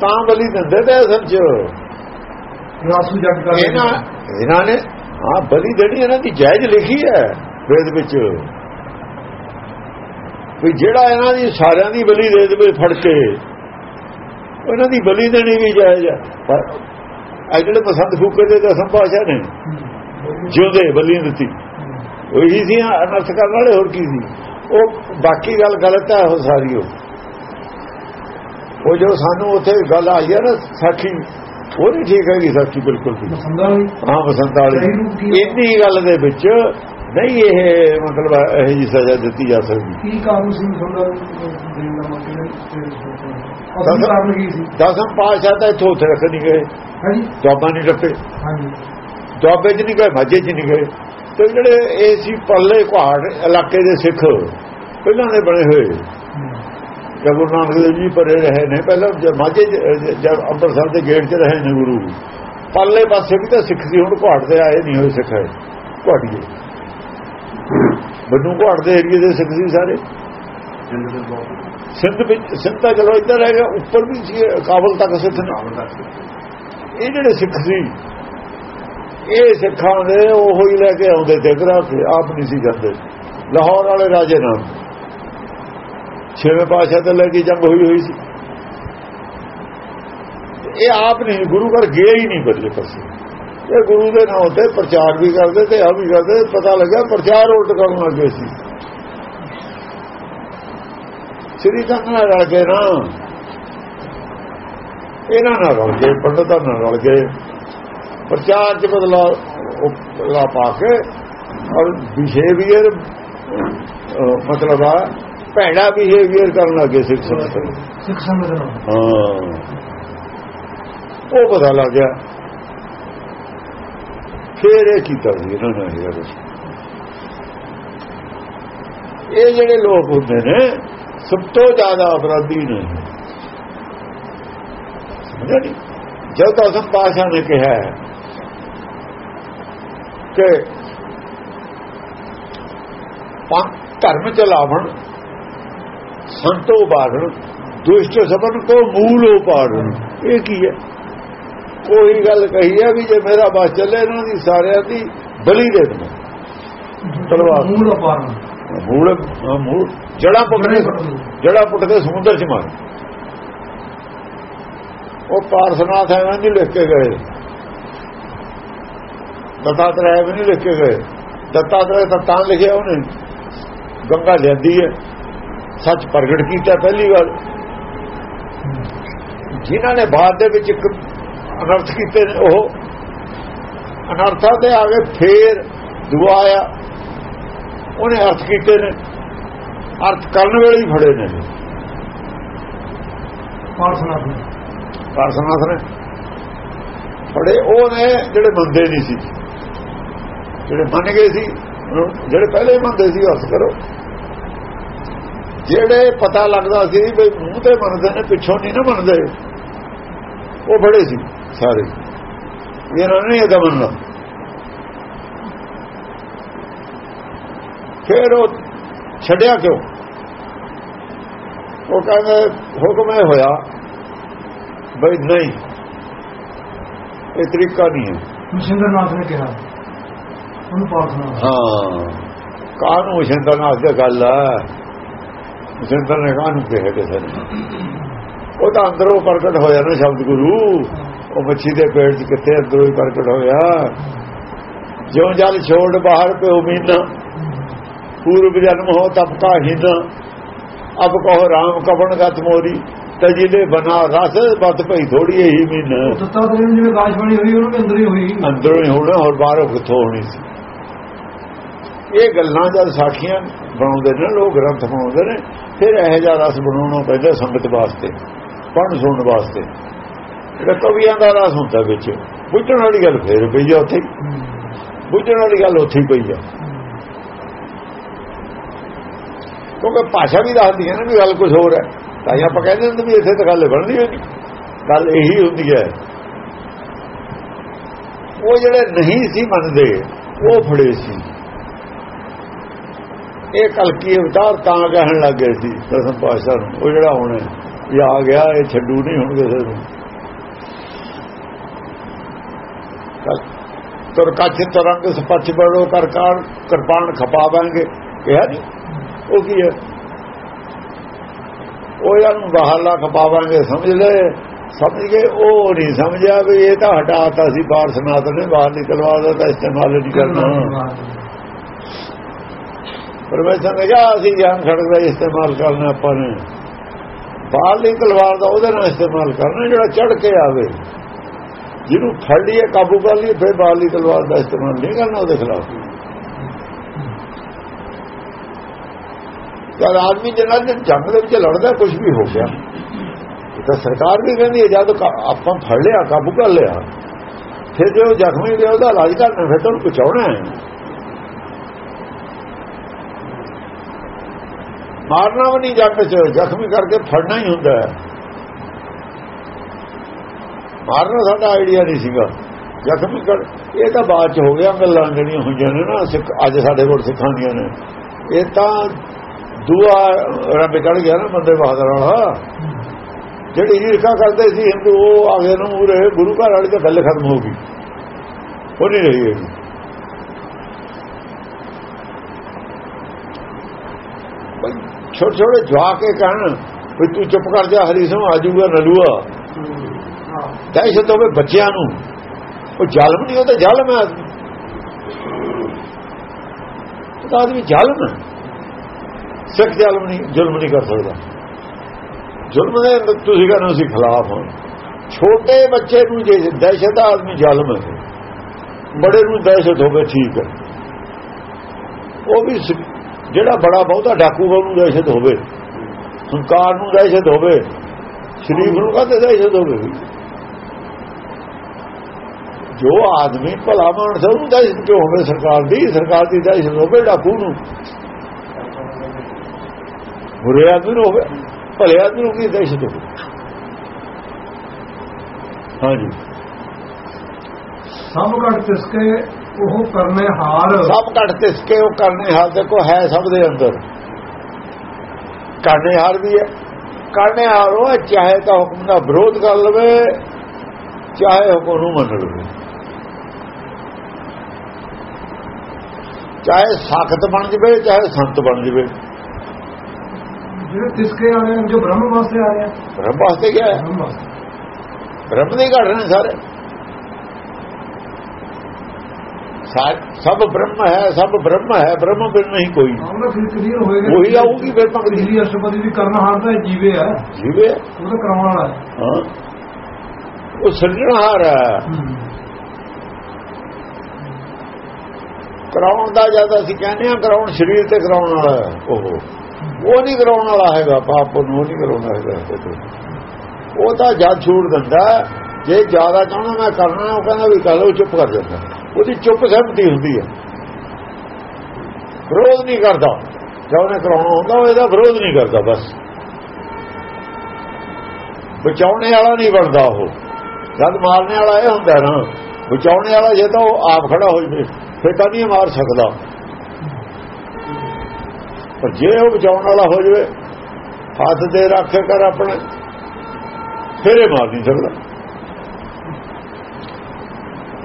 S2: ਤਾਂ ਬਲੀ ਦਿੰਦੇ ਤੇ ਅਸਲ 'ਚ। ਇਹਨਾਂ ਇਹਨਾਂ ਨੇ ਹਾਂ, ਬਲੀ ਦੇਣੀ ਇਹਨਾਂ ਦੀ ਜਾਇਜ਼ ਲਿਖੀ ਹੈ ਵੇਦ ਵਿੱਚ। ਵੀ ਜਿਹੜਾ ਇਹਨਾਂ ਦੀ ਸਾਰਿਆਂ ਦੀ ਬਲੀ ਦੇ ਦੇਵੇ ਫੜ ਕੇ, ਉਹਨਾਂ ਦੀ ਬਲੀ ਦੇਣੀ ਵੀ ਜਾਇਜ਼ ਹੈ। ਪਰ ਇਹ ਜਿਹੜੇ ਪਸੰਦ ਫੂਕੇ ਦੇ ਦਸਮ ਪਾਸ਼ਾ ਨੇ, ਜਿਉਂਦੇ ਬਲੀ ਦਿੱਤੀ, ਉਹੀ ਸੀ ਅਨਰਥ ਕਰਨ ਵਾਲੇ ਹੋਰ ਕੀ ਸੀ। ਉਹ ਬਾਕੀ ਗੱਲ ਗਲਤ ਹੈ, ਉਹ ਸਾਰੀ ਉਹ। ਜੋ ਸਾਨੂੰ ਉੱਥੇ ਗੱਲ ਆਈ ਹੈ ਨਾ ਸਾਖੀ ਉਹ ਨਹੀਂ ਠੀਕ ਹੈਗੀ ਸਾਖੀ ਬਿਲਕੁਲ ਵੀ
S1: ਵੀ
S2: ਹਾਂ ਬਸੰਤ ਵਾਲੀ? ਇੰਨੀ ਗੱਲ ਦੇ ਵਿੱਚ ਨਹੀਂ ਇਹ ਮਤਲਬ ਇਹ ਜੀ ਸਜ਼ਾ ਦਿੱਤੀ ਜਾ ਸਕਦੀ।
S1: ਕੀ ਕਾਰਨ ਸੀ ਦੇਣ ਦਾ ਮਤਲਬ
S2: ਦਸਮ ਪਾਸ਼ਾ ਤਾਂ ਇੱਥੋਂ ਉੱਥੇ ਰੱਖ ਨਹੀਂ ਗਏ।
S1: ਹਾਂਜੀ।
S2: ਦੁਆਬਾ ਨਹੀਂ ਟੱਪੇ।
S1: ਹਾਂਜੀ।
S2: ਦੁਆਬੇ 'ਚ ਨਹੀਂ ਗਏ ਮਾਝੇ 'ਚ ਨਹੀਂ ਗਏ। ਤੇ ਜਿਹੜੇ ਇਹ ਸੀ ਪੱਲੇ ਪਹਾੜ ਇਲਾਕੇ ਦੇ ਸਿੱਖ ਪਹਿਲਾਂ ਦੇ ਬਣੇ ਹੋਏ। ਜਦ ਗੁਰੂ ਨਾਨਕ ਦੇਵ ਜੀ ਪਰੇ ਰਹੇ ਨੇ ਪਹਿਲਾਂ ਮਾਝੇ ਜਦ ਅੰਮ੍ਰਿਤਸਰ ਦੇ ਗੇਟ 'ਚ ਰਹੇ ਨੇ ਗੁਰੂ। ਪੱਲੇ ਪਾਸੇ ਵੀ ਤਾਂ ਸਿੱਖ ਸੀ ਹੁਣ ਘਾਟ ਤੇ ਆਏ ਨਹੀਂ ਹੋਏ ਸਿੱਖ ਹੈ ਘਾਟੀਏ ਬੰਨੂ ਘਾਟ ਦੇ ਏਰੀਏ ਦੇ ਸਿੱਖ ਸੀ ਸਾਰੇ। ਸਿੰਧ ਵਿੱਚ ਸਿੰਧ ਤਾਂ ਚਲੋ ਇੱਧਰ ਰਹਿ ਗਿਆ ਉੱਪਰ ਵੀ ਸੀ ਕਾਬਲ ਤੱਕ ਸਿੱਖ ਨੇ। ਇਹ ਜਿਹੜੇ ਸਿੱਖ ਸੀ ਇਹ ਸਿੱਖਾਂ ਦੇ ਉਹੋ ਹੀ ਲੈ ਕੇ ਆਉਂਦੇ ਤੇ ਗਰਾ ਆਪ ਨਹੀਂ ਸੀ ਜਾਂਦੇ। ਲਾਹੌਰ ਵਾਲੇ ਰਾਜੇ ਨਾਲ। ਛੇਵੇਂ ਪਾਸ਼ਾ ਤੇ ਲੈ ਕੇ ਜੰਗ ਹੋਈ ਹੋਈ ਸੀ। ਇਹ ਆਪ ਨਹੀਂ, ਗੁਰੂ ਘਰ ਗਏ ਹੀ ਨਹੀਂ ਬਦਲੇ ਪਾਸੇ। ਇਹ ਗੁਰੂ ਦੇ ਨਾਂ ਤੇ ਪ੍ਰਚਾਰ ਵੀ ਕਰਦੇ ਤੇ ਆ ਵੀ ਕਰਦੇ, ਪਤਾ ਲੱਗਾ ਪ੍ਰਚਾਰ ਉਲਟ ਕਰਨ ਲੱਗੇ ਸੀ। ਸ੍ਰੀ ਚੰਦ ਨਾਲ ਰਲ ਕੇ ਨਾ, ਇਹਨਾਂ ਨਾਲ ਰਲ ਕੇ ਪੰਡਤਾਂ ਨਾਲ ਰਲ ਕੇ ਪ੍ਰਚਾਰ ਚ ਬਦਲਾ ਉਹ ਪਾ ਕੇ, ਔਰ ਬਿਹੇਵੀਅਰ ਮਤਲਬ ਆ ਭੈੜਾ ਬਿਹੇਵੀਅਰ ਕਰਨ ਲੱਗੇ ਸਿੱਖ ਸੰਗਤ
S1: ਸਿੱਖ ਸੰਗਤ
S2: ਹਾਂ। ਉਹ ਪਤਾ ਲੱਗ ਗਿਆ। ਫੇਰ ਇਹ ਕੀਤਾ ਸੀ ਇਹਨਾਂ ਨੇ ਇਹ ਕੁਛ। ਇਹ ਜਿਹੜੇ ਲੋਕ ਹੁੰਦੇ ਨੇ ਸਭ ਤੋਂ ਜ਼ਿਆਦਾ ਅਪਰਾਧੀ ਨੇ? ਜਦ ਅਸਮ ਪਾਸ਼ਾ ਨੇ ਕਿਹਾ ਕਿ ਧਰਮ ਚਲਾਵਣ ਸੰਤੋ ਬਾਰਣ ਦੁਸ਼ਟ ਸਬਨ ਕੋ ਮੂਲ ਉਪਾੜਨ ਇਹ ਕੀ ਹੈ? ਕੋਈ ਗੱਲ ਕਹੀ ਹੈ ਵੀ ਜੇ ਮੇਰਾ ਬਸ ਚੱਲੇ ਇਹਨਾਂ ਦੀ ਸਾਰਿਆਂ ਦੀ ਬਲੀ ਦੇ ਦਵਾਂ ਤਲਵਾਰ।
S1: ਮੂਲ ਅਪਾਰਨ
S2: ਮੂਲ ਮੂਲ। ਜੜਾ ਪੁੱਟ ਕੇ ਜੜਾ ਪੁੱਟ ਕੇ ਸਮੁੰਦਰ ਚ ਮਾਰ। ਉਹ ਪਾਰਸਨਾਥ ਐਵੇਂ ਨਹੀਂ ਲਿਖ ਕੇ ਗਏ। ਦਤਾਤਰੇय ਵੀ ਨਹੀਂ ਲਿਖ ਕੇ ਗਏ। ਦਤਾਤਰੇय ਤਾਂ ਤਾਂ ਲਿਖਿਆ ਉਹਨੇ। ਗੰਗਾ ਲੈਂਦੀ ਹੈ। ਸੱਚ ਪ੍ਰਗਟ ਕੀਤਾ ਪਹਿਲੀ ਵਾਰ ਜਿਨ੍ਹਾਂ ਨੇ ਬਾਅਦ ਦੇ ਵਿੱਚ ਇੱਕ ਅਨਰਥ ਕੀਤੇ ਨੇ ਉਹ ਅਨਰਥਾਂ ਦੇ ਆ ਕੇ ਫੇਰ ਦੁਆ ਆਇਆ। ਉਹਨੇ ਅਰਥ ਕੀਤੇ ਨੇ। ਅਰਥ ਕਰਨ ਵੇਲੇ ਹੀ ਫੜੇ ਨੇ।
S1: ਪਾਰਸਨਾ
S2: ਪਾਰਸਨਾਥ ਨੇ। ਫੜੇ ਉਹ ਨੇ ਜਿਹੜੇ ਮੰਨਦੇ ਨਹੀਂ ਸੀ। ਜਿਹੜੇ ਮੰਨ ਗਏ ਸੀ ਜਿਹੜੇ ਪਹਿਲੇ ਮੰਨਦੇ ਸੀ ਅਰਥ ਕਰੋ। ਜਿਹੜੇ ਪਤਾ ਲੱਗਦਾ ਸੀ ਵੀ ਮੂੰਹ ਤੇ ਮੰਨਦੇ ਨੇ ਪਿੱਛੋਂ ਨਹੀਂ ਨਾ ਮੰਨਦੇ ਉਹ ਫੜੇ ਸੀ ਸਾਰੇ। ਇਹਨਾਂ ਨੇ ਇਹਦਾ ਮੰਨਣਾ ਫਿਰ ਉਹ ਛੱਡਿਆ ਕਿਉਂ? ਉਹ ਕਹਿੰਦੇ ਹੁਕਮ ਇਹ ਹੋਇਆ ਬਈ ਨਹੀਂ ਇਹ ਤਰੀਕਾ ਨਹੀਂ ਹੈ।
S1: ਮਸ਼ਿੰਦਰਨਾਥ ਨੇ ਕਿਹਾ? ਉਹਨੂੰ ਪਾਰਸਨਾ
S2: ਹਾਂ। ਕਾਨੂੰ ਸ਼ੰਦਰਨਾਥ ਦੀ ਗੱਲ ਹੈ। ਸ਼ੰਦਰ ਨੇ ਕਾਨੂੰ ਕਿਹਾ ਕਿਸੇ ਨੇ? ਉਹ ਤਾਂ ਅੰਦਰੋਂ ਪ੍ਰਗਟ ਹੋਇਆ ਨਾ ਸ਼ਬਦ ਗੁਰੂ। ਉਹ ਮੱਛੀ ਦੇ ਪੇਟ 'ਚ ਕਿੱਥੇ ਅੰਦਰੋਂ ਹੀ ਪ੍ਰਗਟ ਹੋਇਆ? ਜਿਉਂ ਜਲ ਛੋੜ ਬਾਹਰ ਪਿਓ ਮੀਨਾ। ਪੂਰਬ ਜਨਮ ਹੋ ਤਪ ਕਾ ਹਿਨ ਅਬ ਕਹੋ ਰਾਮ ਕਪਣ ਗਤ ਮੋਰੀ। ਤਜਿਲੇ ਬਨਾ ਰਸ ਬਤ ਭਈ ਥੋੜੀ ਹੀ ਮੀਨ।
S1: ਦਿੱਤਾ ਤੇ ਜਿਵੇਂ ਆਕਾਸ਼ਬਾਣੀ ਹੋਈ ਉਹਨੂੰ ਅੰਦਰ ਹੀ ਹੋਈ।
S2: ਅੰਦਰੋਂ ਹੀ ਹੋਣਾ ਹੋਰ ਬਾਹਰੋਂ ਕਿੱਥੋਂ ਹੋਣੀ ਸੀ? ਇਹ ਗੱਲਾਂ ਜਦ ਸਾਖੀਆਂ ਬਣਾਉਂਦੇ ਨੇ ਲੋਕ ਗ੍ਰੰਥ ਬਣਾਉਂਦੇ ਨੇ ਫਿਰ ਇਹੋ ਜਿਹਾ ਰਸ ਬਣਾਉਣਾ ਪੈਂਦਾ ਸੰਗਤ ਵਾਸਤੇ ਪੜ੍ਹਨ ਸੁਣਨ ਵਾਸਤੇ। ਜਿਹੜਾ ਕਵੀਆਂ ਦਾ ਰਸ ਹੁੰਦਾ ਵਿੱਚ, ਬੁੱਝਣ ਵਾਲੀ ਗੱਲ ਫੇਰ ਪਈ ਆ ਉੱਥੇ। ਹੀ। ਬੁੱਝਣ ਵਾਲੀ ਗੱਲ ਉੱਥੇ ਹੀ ਪਈ ਆ। ਕਿਉਂਕਿ ਭਾਸ਼ਾ ਵੀ ਦੱਸਦੀ ਹੈ ਨਾ ਵੀ ਗੱਲ ਕੁਝ ਹੋਰ ਹੈ। ਤਾਂ ਹੀ ਆਪਾਂ ਕਹਿੰਦੇ ਹੁੰਦੇ ਵੀ ਇੱਥੇ ਤਾਂ ਗੱਲ ਬਣਦੀ ਹੋਈ ਗੱਲ ਇਹੀ ਹੁੰਦੀ ਹੈ। ਉਹ ਜਿਹੜੇ ਨਹੀਂ ਸੀ ਮੰਨਦੇ, ਉਹ ਫੜੇ ਸੀ। ਇਹ ਕਲਕੀ ਅਵਤਾਰ ਤਾਂ ਕਹਿਣ ਲੱਗੇ ਸੀ ਦਸਮ ਪਾਸ਼ਾ ਨੂੰ। ਉਹ ਜਿਹੜਾ ਹੁਣ ਇਹ ਆ ਗਿਆ, ਇਹ ਛੱਡੂ ਨਹੀਂ ਹੁਣ ਕਿਸੇ ਨੂੰ। ਤੁਰ ਕੱਛ ਤਰੰਗ ਸਪੱਛ ਬੜੋ ਕਰ ਕਿਰਪਾਨ ਖਪਾਵਾਂਗੇ ਕਿਹਾ ਨਹੀਂ ਉਹ ਕੀ ਹੈ? ਉਹ ਯਾਰ ਬਹਾਲਾ ਖਪਾਵਾਂਗੇ ਸਮਝ ਲੈ ਸਮਝ ਗਏ? ਉਹ ਨਹੀਂ ਸਮਝਿਆ ਵੀ ਇਹ ਤਾਂ ਹਟਾਤਾ ਸੀ, ਬਾਹਰ ਸਨਾਤ ਨੇ, ਬਾਹਰ ਨਿਕਲਵਾ ਦਾ ਤਾਂ ਇਸਤੇਮਾਲ ਨਹੀਂ ਕਰਨਾ। ਪਰਮੇਸ਼ਰ ਨੇ ਕਿਹਾ ਅਸੀਂ ਗਿਆਨ ਖੜਕ ਦਾ ਇਸਤੇਮਾਲ ਕਰਨਾ ਆਪਾਂ ਨੇ। ਬਾਹਰਲੀ ਤਲਵਾਰ ਦਾ ਉਹਦੇ ਨਾਲ ਇਸਤੇਮਾਲ ਕਰਨਾ, ਜਿਹੜਾ ਚੜ ਕੇ ਆਵੇ। ਜਿਹਨੂੰ ਫੜ ਲਈਏ ਕਾਬੂ ਕਰ ਲਈਏ, ਫਿਰ ਬਾਹਰਲੀ ਤਲਵਾਰ ਦਾ ਇਸਤੇਮਾਲ ਨਹੀਂ ਕਰਨਾ ਉਹਦੇ ਖਿਲਾਫ। ਜਦ ਆਦਮੀ ਜਿਹਨਾਂ ਦੇ ਜੰਗ ਦੇ ਵਿੱਚ ਲੜਦਾ ਕੁਝ ਵੀ ਹੋ ਗਿਆ। ਇਹ ਤਾਂ ਸਰਕਾਰ ਵੀ ਕਹਿੰਦੀ ਹੈ, ਜਦ ਆਪਾਂ ਫੜ ਲਿਆ, ਕਾਬੂ ਕਰ ਲਿਆ, ਫਿਰ ਜੇ ਉਹ ਜ਼ਖਮੀ ਦੇ ਉਹਦਾ ਇਲਾਜ ਕਰਨਾ, ਫਿਰ ਤਾਂ ਉਹਨੂੰ ਬਚਾਉਣਾ ਹੈ। ਮਾਰਨਾ ਵੀ ਨਹੀਂ ਜੰਗ 'ਚ, ਜ਼ਖਮੀ ਕਰਕੇ ਫੜਨਾ ਹੀ ਹੁੰਦਾ ਹੈ। ਮਾਰਨਾ ਸਾਡਾ ਆਈਡੀਆ ਨਹੀਂ ਸੀਗਾ। ਜ਼ਖਮੀ ਕਰ, ਇਹ ਤਾਂ ਬਾਅਦ 'ਚ ਹੋ ਗਿਆ, ਗੱਲਾਂ ਜਿਹੜੀਆਂ ਹੋਈਆਂ ਨੇ ਨਾ, ਸਿੱਖ, ਅੱਜ ਸਾਡੇ ਕੋਲ ਸਿੱਖਾਂ ਦੀਆਂ ਨੇ। ਇਹ ਤਾਂ ਦੂਆ ਰੱਬ ਕੱਢ ਗਿਆ ਨਾ ਬੰਦੇ ਬਹਾਦਰ ਵਾਲਾ। ਜਿਹੜੀ ਈਰਖਾ ਕਰਦੇ ਸੀ ਹਿੰਦੂ, ਉਹ ਆ ਗਏ ਨੂੰ ਉਰੇ ਗੁਰੂ ਘਰ ਵਾਲੀ ਤਾਂ ਗੱਲ ਖਤਮ ਹੋ ਗਈ। ਉਹ ਨਹੀਂ ਰਹੀ ਹੈਗੀ ਬਈ ਛੋਟੇ ਛੋਟੇ ਜਵਾ ਕੇ ਕਹਿਣ ਵੀ ਤੂੰ ਚੁੱਪ ਕਰ ਜਾ ਹਰੀ ਸਿੰਘ ਆ ਜਾਊਗਾ ਨਲੂਆ। ਦਹਿਸ਼ਤ ਹੋਵੇ ਬੱਚਿਆਂ ਨੂੰ। ਉਹ ਜ਼ਾਲਮ ਨਹੀਂ ਉਹ ਤਾਂ ਜ਼ਾਲਮ ਹੈ। ਆਦਮੀ ਉਹ ਤਾਂ ਆਦਮੀ ਜ਼ਾਲਮ ਹੈ। ਸਿੱਖ ਜ਼ਾਲਮ ਨਹੀਂ ਜ਼ੁਲਮ ਨਹੀਂ ਕਰ ਸਕਦਾ। ਜ਼ੁਲਮ ਦੇ ਤੁਸੀਂ ਕਹਿੰਦੇ ਅਸੀਂ ਖਿਲਾਫ ਹਾਂ। ਛੋਟੇ ਬੱਚੇ ਨੂੰ ਜੇ ਦਹਿਸ਼ਤ ਆਦਮੀ ਜ਼ਾਲਮ ਹੈ। ਬੜੇ ਨੂੰ ਦਹਿਸ਼ਤ ਹੋਵੇ ਠੀਕ ਹੈ। ਉਹ ਵੀ ਜਿਹੜਾ ਬੜਾ ਬਹੁਤਾ ਡਾਕੂ ਨੂੰ ਦਹਿਸ਼ਤ ਹੋਵੇ। ਹੰਕਾਰ ਨੂੰ ਦਹਿਸ਼ਤ ਹੋਵੇ। ਸ਼ਰੀਫ ਨੂੰ ਕਹਿੰਦੇ ਦਹਿਸ਼ਤ ਹੋਵੇ? ਜੋ ਆਦਮੀ ਭਲਾ ਮਾਨਸ ਹੈ, ਦਹਿਸ਼ਤ ਕਿਉਂ ਹੋਵੇ ਸਰਕਾਰ ਦੀ? ਸਰਕਾਰ ਦੀ ਦਹਿਸ਼ਤ ਹੋਵੇ ਡਾਕੂ ਨੂੰ। ਬੁਰੇ ਆਦਮੀ ਨੂੰ ਹੋਵੇ ਭਲੇ ਆਦਮੀ ਨੂੰ ਕੀ ਦਹਿਸ਼ਤ ਹੋਵੇ? ਹਾਂਜੀ।
S1: ਸਭ ਘਟ ਤਿਸਕੇ ਉਹ ਕਰਨੇ ਹਾਰ
S2: ਸਭ ਘਟ ਤਿਸਕੇ ਉਹ ਕਰਨੇ ਹਾਲ। ਦੇਖੋ ਹੈ ਸਭ ਦੇ ਅੰਦਰ। ਕਰਨੇ ਹਾਲ ਵੀ ਹੈ। ਕਰਨੇ ਹਾਲ ਉਹ ਚਾਹੇ ਤਾਂ ਹੁਕਮ ਦਾ ਵਿਰੋਧ ਕਰ ਲਵੇ ਚਾਹੇ ਹੁਕਮ ਨੂੰ ਮੰਨ ਲਵੇ। ਚਾਹੇ ਸਖਤ ਬਣ ਜਵੇ ਚਾਹੇ ਸੰਤ ਬਣ ਜਵੇ।
S1: ਜਿਹੜੇ ਤਿਸਕੇ ਆ ਰਹੇ ਹਨ ਜੋ ਬ੍ਰਹਮ ਵਾਸਤੇ ਆ ਰਹੇ ਹਨ।
S2: ਬ੍ਰਹਮ ਵਾਸਤੇ ਗਿਆ
S1: ਬ੍ਰਹਮ
S2: ਦੇ ਘੜ ਨੇ ਸਾਰੇ ਸਾ- ਸਭ ਬ੍ਰਹਮ ਹੈ ਸਭ ਬ੍ਰਹਮ ਹੈ ਬ੍ਰਹਮ ਬਿਨ ਨਹੀਂ ਕੋਈ। ਉਹੀ ਆਊਗੀ ਫਿਰ ਭਗਤੀ
S1: ਦਿੱਲੀ ਅਸ਼ਟਪਦੀ ਵੀ ਕਰਨ ਹਾਰ ਦਾ ਜੀਵੇ ਹੈ।
S2: ਜੀਵੇ?
S1: ਉਹ ਤਾਂ ਕਰਾਉਣ ਵਾਲਾ ਹੈ।
S2: ਉਹ ਸਿਰਜਣਹਾਰ ਹੈ। ਕਰਾਉਣ ਦਾ ਜਦ ਅਸੀਂ ਕਹਿੰਦੇ ਆ ਕਰਾਉਣ ਸਰੀਰ ਤੇ ਕਰਾਉਣ ਵਾਲਾ ਉਹ ਉਹ ਨਹੀਂ ਕਰਾਉਣ ਵਾਲਾ ਹੈਗਾ ਪਾਪ ਨੂੰ ਉਹ ਨਹੀਂ ਕਰਾਉਣਾ ਹੈਗਾ। ਉਹ ਤਾਂ ਜਦ ਛੂੜ ਦਿੰਦਾ ਜੇ ਜ਼ਿਆਦਾ ਚਾਹਣਾ ਮੈਂ ਕਰਨਾ ਉਹ ਕਹਿੰਦਾ ਵੀ ਕਰ ਲਓ ਚੁੱਪ ਕਰ ਜਾਂਦਾ। ਉਹਦੀ ਚੁੱਪ ਸਹਿਮਤੀ ਹੁੰਦੀ ਹੈ ਵਿਰੋਧ ਨਹੀਂ ਕਰਦਾ। ਜੇ ਉਹਨੇ ਕਰਾਉਣਾ ਹੁੰਦਾ, ਉਹ ਇਹਦਾ ਵਿਰੋਧ ਨਹੀਂ ਕਰਦਾ ਬਸ। ਬਚਾਉਣੇ ਵਾਲਾ ਨਹੀਂ ਬਣਦਾ ਉਹ। ਜਦ ਮਾਰਨੇ ਵਾਲਾ ਇਹ ਹੁੰਦਾ ਨਾ, ਬਚਾਉਣੇ ਵਾਲਾ ਜੇ ਤਾਂ ਉਹ ਆਪ ਖੜਾ ਹੋ ਜਵੇ, ਫਿਰ ਤਾਂ ਨਹੀਂ ਮਾਰ ਸਕਦਾ। ਪਰ ਜੇ ਉਹ ਬਚਾਉਣ ਵਾਲਾ ਹੋ ਜਵੇ, ਹੱਥ ਦੇ ਰੱਖ ਕਰ ਆਪਣੇ, ਫਿਰ ਇਹ ਮਾਰ ਨਹੀਂ ਸਕਦਾ।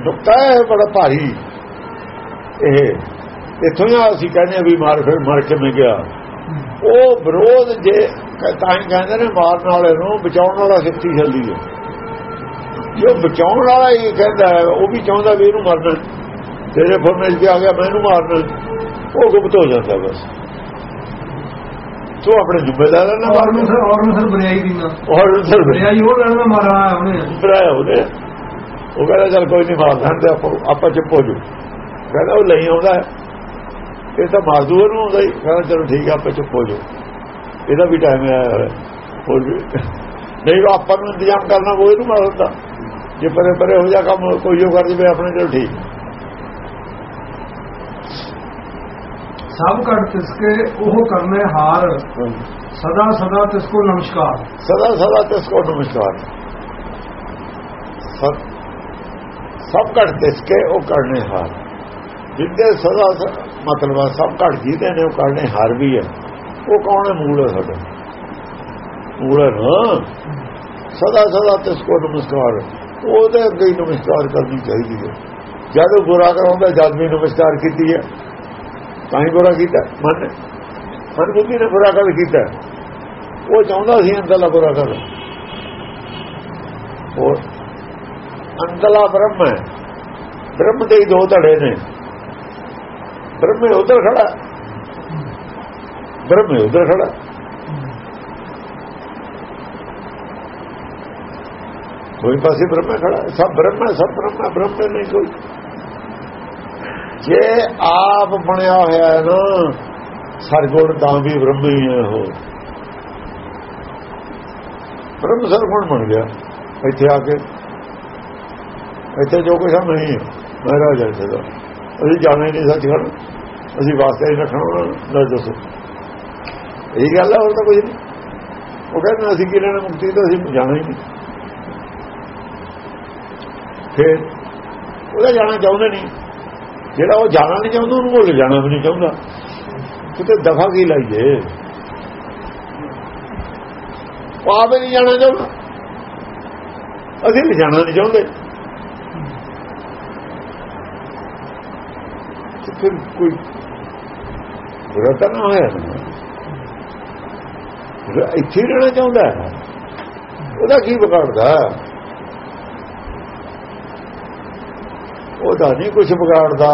S2: ਨੁਕਤਾ ਹੈ ਬੜਾ ਭਾਰੀ। ਇਹ ਇਥੋਂ ਹੀ ਅਸੀਂ ਕਹਿੰਦੇ ਵੀ ਮਾਰ ਫਿਰ ਮਰ ਕੇ ਮੈਂ ਗਿਆ। ਉਹ ਵਿਰੋਧ ਜੇ ਤਾਂ ਹੀ ਕਹਿੰਦੇ ਨੇ ਮਾਰਨ ਵਾਲੇ ਨੂੰ ਬਚਾਉਣ ਵਾਲਾ ਸ਼ਕਤੀਸ਼ਾਲੀ ਹੈ। ਜੋ ਬਚਾਉਣ ਵਾਲਾ ਹੀ ਕਹਿੰਦਾ ਉਹ ਵੀ ਚਾਹੁੰਦਾ ਵੀ ਇਹਨੂੰ ਮਾਰਨਾ। ਤੇਰੇ ਫਰਮਾਇਸ਼ ਤੇ ਆ ਗਿਆ ਮੈਂ ਇਹਨੂੰ ਮਾਰਨਾ। ਉਹ ਗੁਪਤ ਹੋ ਜਾਂਦਾ ਬਸ। ਤੂੰ ਆਪਣੇ ਜ਼ਿੰਮੇਦਾਰ ਨਾ ਮਾਰਨਾ
S1: ਸਰ ਔਰ ਨੂੰ ਸਰ ਬਰਿਆਈ ਦੀ ਨਾ।
S2: ਔਰ ਸਰ
S1: ਬਰਿਆਈ। ਉਹ ਲੈਣਾ ਮਾਰਾ ਹੈ ਉਹਨੇ।
S2: ਬਰਾਇਆ ਉਹਨੇ। ਉਹ ਕਹਿੰਦਾ ਚੱਲ ਕੋਈ ਨਹੀਂ ਮਾਰ ਲੈਂਦੇ ਆਪਾਂ ਚੁੱਪ ਹੋ ਜੂ ਕਹਿੰਦਾ ਉਹ ਨਹੀਂ ਆਉਂਦਾ। ਇਹ ਤਾਂ ਮਾਰਦੂਰ ਨੂੰ ਆਉਂਦਾ ਹੀ। ਕਹਿੰਦਾ ਚਲੋ ਠੀਕ ਹੈ ਆਪਾਂ ਚੁੱਪ ਹੋ ਜੂ ਇਹਦਾ ਵੀ ਟਾਈਮ ਆਇਆ ਹੋਇਆ। ਨਹੀਂ ਉਹ ਆਪਾਂ ਨੂੰ ਇੰਤਜ਼ਾਮ ਕਰਨਾ ਉਹ ਇਹਨੂੰ ਮਾਰ ਦਿੰਦਾ। ਜੇ ਪਰੇ ਪਰੇ ਹੋ ਜਾ ਕੰਮ ਕੋਈ ਉਹ ਕਰ ਜਵੇ ਆਪਣੇ ਚਲੋ ਠੀਕ।
S1: ਸਭ ਘਟ ਤਿਸਕੇ ਉਹ ਕਰਨੇ ਹਾਰ। ਸਦਾ ਸਦਾ ਤਿਸਕੋ ਨਮਸਕਾਰ।
S2: ਸਦਾ ਸਦਾ ਤਿਸ ਕੋ ਨਮਸਕਾਰ। ਸਭ ਸਭ ਘਟ ਤਿਸਕੇ, ਉਹ ਕਰਨੇ ਹਾਰ। ਜਿੱਦੇ ਸਦਾ ਮਤਲਬ ਸਭ ਘਟ ਜੀਦੇ ਨੇ, ਉਹ ਕਰਨੇ ਹਾਰ ਵੀ ਹੈ ਉਹ ਕੌਣ ਹੈ ਮੂਲ ਹੈ ਸਾਡਾ? ਮੂਲ ਹੈ ਨਾ? ਸਦਾ ਸਦਾ ਤਿਸ ਨਮਸਕਾਰ। ਉਹਦੇ ਅੱਗੇ ਹੀ ਨਮਸਕਾਰ ਕਰਨੀ ਚਾਹੀਦੀ ਹੈ। ਜਦ ਬੁਰਾ ਕਰਾਉਂਦਾ, ਜਦ ਵੀ ਨਮਸਕਾਰ ਕੀਤੀ ਹੈ। ਤਾਂ ਹੀ ਬੁਰਾ ਕੀਤਾ। ਮਨ ਮਨ ਬੁੱਧੀ ਨੇ ਬੁਰਾ ਕਰ ਕੀਤਾ? ਉਹ ਚਾਹੁੰਦਾ ਸੀ ਅੰਦਰਲਾ ਬੁਰਾ ਕਰ ਉਹ ਅੰਦਰਲਾ ਬ੍ਰਹਮ ਹੈ। ਬ੍ਰਹਮ ਦੇ ਹੀ ਦੋ ਧੜੇ ਨੇ। ਬ੍ਰਹਮ ਉਧਰ ਖੜਾ। ਬ੍ਰਹਮ ਉਧਰ ਖੜਾ। ਕੋਈ ਪਾਸੇ ਬ੍ਰਹਮ ਖੜਾ। ਸਭ ਬ੍ਰਹਮ ਹੈ, ਸਭ ਬ੍ਰਹਮ ਹੈ, ਬ੍ਰਹਮ ਨਹੀਂ ਕੋਈ। ਜੇ ਆਪ ਬਣਿਆ ਹੋਇਆ ਹੈ ਨਾ ਸਰਗੁਣ ਤਾਂ ਵੀ ਬ੍ਰਹਮ ਹੀ ਹੈ ਉਹ। ਬ੍ਰਹਮ ਸਰਗੁਣ ਬਣ ਗਿਆ। ਇੱਥੇ ਆ ਕੇ ਇੱਥੇ ਜੋ ਕੁਝ ਨਹੀਂ। ਹੈ ਮਹਾਰਾਜ ਇੱਥੇ ਦਾ ਅਸੀਂ ਜਾਣਾ ਹੀ ਨਹੀਂ ਸੱਚ ਕਰ ਅਸੀਂ ਵਾਸਤੇ ਰੱਖਣਾ ਉਹਨਾਂ ਨੂੰ। ਲੈ ਦੱਸੋ ਇਹ ਗੱਲ ਹੈ ਹੋਰ ਤਾਂ ਕੁਝ ਨਹੀਂ। ਉਹ ਕਹਿੰਦੇ ਅਸੀਂ ਕੀ ਲੈਣਾ ਮੁਕਤੀ ਤੋਂ ਅਸੀਂ ਜਾਣਾ ਹੀ ਨਹੀਂ। ਫਿਰ ਉਹਦਾ ਜਾਣਾ ਚਾਹੁੰਦੇ ਨਹੀਂ। ਜਿਹੜਾ ਉਹ ਜਾਣਾ ਨਹੀਂ ਚਾਹੁੰਦਾ, ਉਹਨੂੰ ਉਹ ਜਾਣਾ ਵੀ ਨਹੀਂ ਚਾਹੁੰਦਾ। ਕਿਤੇ ਦਫਾ ਕੀ ਲਾਈਏ? ਪਾਵੇ ਨਹੀਂ ਜਾਣਾ ਚਾਹੁੰਦਾ। ਅਸੀਂ ਵੀ ਜਾਣਾ ਨਹੀਂ ਚਾਹੁੰਦੇ। ਫਿਰ ਕੋਈ ਬੁਰਾ ਤਾਂ ਨਾ ਹੋਇਆ। ਇੱਥੇ ਰਹਿਣਾ ਚਾਹੁੰਦਾ ਹੈ ਉਹਦਾ ਕੀ ਵਿਗਾੜਦਾ? ਉਹਦਾ ਨਹੀਂ ਕੁਝ ਵਿਗਾੜਦਾ।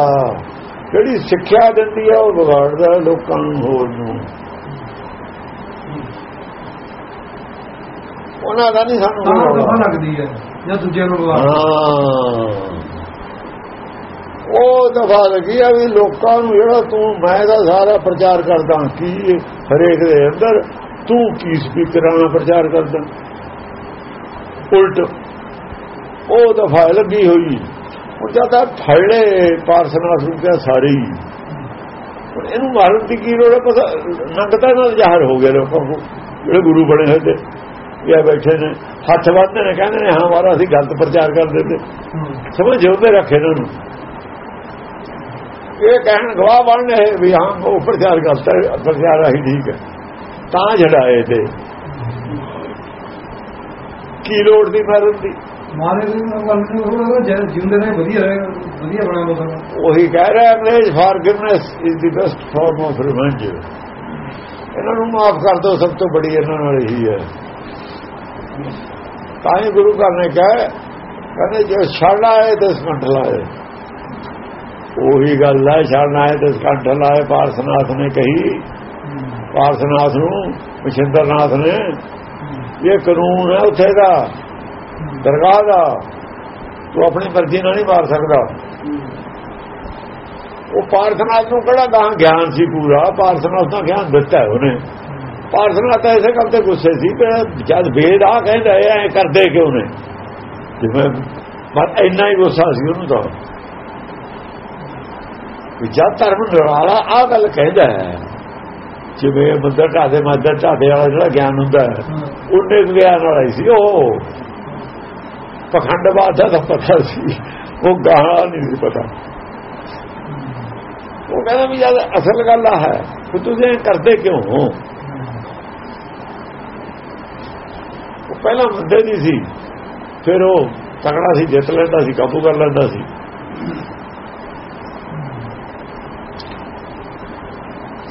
S2: ਜਿਹੜੀ ਸਿੱਖਿਆ ਦਿੰਦੀ ਹੈ ਉਹ ਵਿਗਾੜਦਾ ਲੋਕਾਂ ਨੂੰ ਹੋਰ ਨੂੰ। ਉਹਨਾਂ ਦਾ ਨਹੀਂ ਸਾਨੂੰ
S1: ਲੱਗਦੀ ਹੈ ਜਾਂ ਦੂਜਿਆਂ ਨੂੰ
S2: ਹਾਂ। ਉਹ ਦਫਾ ਲੱਗੀ ਆ ਵੀ ਲੋਕਾਂ ਨੂੰ ਜਿਹੜਾ ਤੂੰ ਮੈਂ ਦਾ ਸਾਰਾ ਪ੍ਰਚਾਰ ਕਰਦਾ ਕੀ ਹਰੇਕ ਦੇ ਅੰਦਰ ਤੂੰ ਕੀ ਸਪੀਕਰਾਂ ਨਾਲ ਪ੍ਰਚਾਰ ਕਰਦਾ ਉਲਟ ਉਹ ਦਫਾ ਲੱਗੀ ਹੋਈ। ਉਹ ਜ਼ਿਆਦਾ ਫੜੇ ਪਾਰਸਨਾ ਸੁਣਿਆ ਸਾਰੇ ਹੀ ਹੁਣ ਇਹਨੂੰ ਮਾਰਨ ਦੀ ਕੀ ਲੋੜ ਹੈ ਪਤਾ ਨੰਗਤਾ ਨਾਲ ਜ਼ਾਹਰ ਹੋ ਗਿਆ ਲੋਕਾਂ ਨੂੰ ਜਿਹੜੇ ਗੁਰੂ ਬਣੇ ਹੋਏ ਤੇ ਇਹ ਬੈਠੇ ਨੇ ਹੱਥ ਵੱਧਦੇ ਨੇ ਕਹਿੰਦੇ ਨੇ ਹਾਂ ਮਾਰਾ ਅਸੀਂ ਗਲਤ ਪ੍ਰਚਾਰ ਕਰਦੇ ਤੇ। ਸਮਝ ਉਹਦੇ ਰੱਖੇ ਇਹਨਾਂ ਨੂੰ ਇਹ ਕਹਿਣ ਗਵਾਹ ਬਣਨੇ ਵੀ ਹਾਂ ਉਹ ਪ੍ਰਚਾਰ ਕਰਦਾ ਹੈ, ਪ੍ਰਚਾਰ ਆਹੀ ਠੀਕ ਹੈ। ਤਾਂ ਜੜਾਏ ਤੇ ਕੀ ਲੋੜ ਦੀ ਮਰਨ ਦੀ?
S1: ਮਾਰੇ ਦੇ ਜਿਉਂਦੇ ਰਹੇ ਵਧੀਆ ਰਹੇ ਵਧੀਆ ਬਣਾ ਨੂੰ
S2: ਉਹੀ ਕਹਿ ਰਿਹਾ ਅੰਗਰੇਜ਼ forgiveness is the best form of revenge ਇਹਨਾਂ ਨੂੰ ਮਾਫ ਕਰ ਦਿਓ ਸਭ ਤੋਂ ਬੜੀ ਇਹਨਾਂ ਨਾਲ ਹੀ ਹੈ। ਤਾਂ ਹੀ ਗੁਰੂ ਘਰ ਨੇ ਕਹੇ ਕਹਿੰਦੇ ਜੋ ਛੜਨਾ ਹੈ ਤੇ ਸਕੰਠ ਲਾਏ। ਉਹੀ ਗੱਲ ਹੈ ਛੜਨਾ ਆਏ ਤੇ ਸਕੰਠ ਲਾਏ ਪਾਰਸਨਾਥ ਨੇ ਕਹੀ। ਪਾਰਸਨਾਥ ਨੂੰ ਮਛਿੰਦਰਨਾਥ ਨੇ, ਇਹ ਕਾਨੂੰਨ ਹੈ ਉੱਥੇ ਦਾ, ਦਰਗਾਹ ਦਾ। ਤੂੰ ਆਪਣੀ ਮਰਜ਼ੀ ਨਾਲ ਨਹੀਂ ਮਾਰ ਸਕਦਾ। ਉਹ ਪਾਰਸਨਾਥ ਨੂੰ ਕਿਹੜਾ ਗਾਂ ਗਿਆਨ ਸੀ ਪੂਰਾ? ਪਾਰਸਨਾਥ ਦਾ ਗਿਆਨ ਦਿੱਤਾ ਉਹਨੇ। ਪਾਰਸਨਾਥ ਤਾਂ ਇਸੇ ਗੱਲ ਤੇ ਗੁੱਸੇ ਸੀ ਕਿ ਜਦ ਵੇਦ ਆ ਕਹਿੰਦਾ ਐ ਕਰਦੇ ਕਿਉਂ ਨੇ? ਜਿਵੇਂ ਪਰ ਇੰਨਾ ਹੀ ਗੁੱਸਾ ਸੀ ਉਹਨੂੰ ਤਾਂ। ਜਦ ਧਰਮ ਨਿਰਾਲਾ ਆ ਗੱਲ ਕਹਿੰਦਾ ਹੈ। ਜਿਵੇਂ ਮੰਦਰ ਢਾਦੇ ਮਾਦਰ ਢਾਦੇ ਵਾਲਾ ਜਿਹੜਾ ਗਿਆਨ ਹੁੰਦਾ ਹੈ, ਉਹਨੇ ਗਿਆਨ ਵਾਲਾ ਸੀ, ਉਹ। ਪਖੰਡਵਾਦ ਦਾ ਪਤਾ ਸੀ, ਉਹ ਗਾਹਾਂ ਨਹੀਂ ਸੀ ਪਤਾ। ਉਹ ਕਹਿੰਦਾ ਵੀ ਜਦ ਅਸਲ ਗੱਲ ਆ ਹੈ ਕਿ ਤੁਸੀਂ ਕਰਦੇ ਕਿਉਂ ਹੋ? ਉਹ ਪਹਿਲਾਂ ਮੰਦੇ ਨਹੀਂ ਸੀ, ਫਿਰ ਉਹ ਤਕੜਾ ਸੀ, ਜਿੱਤ ਲੈਂਦਾ ਸੀ, ਕਾਬੂ ਕਰ ਲੈਂਦਾ ਸੀ।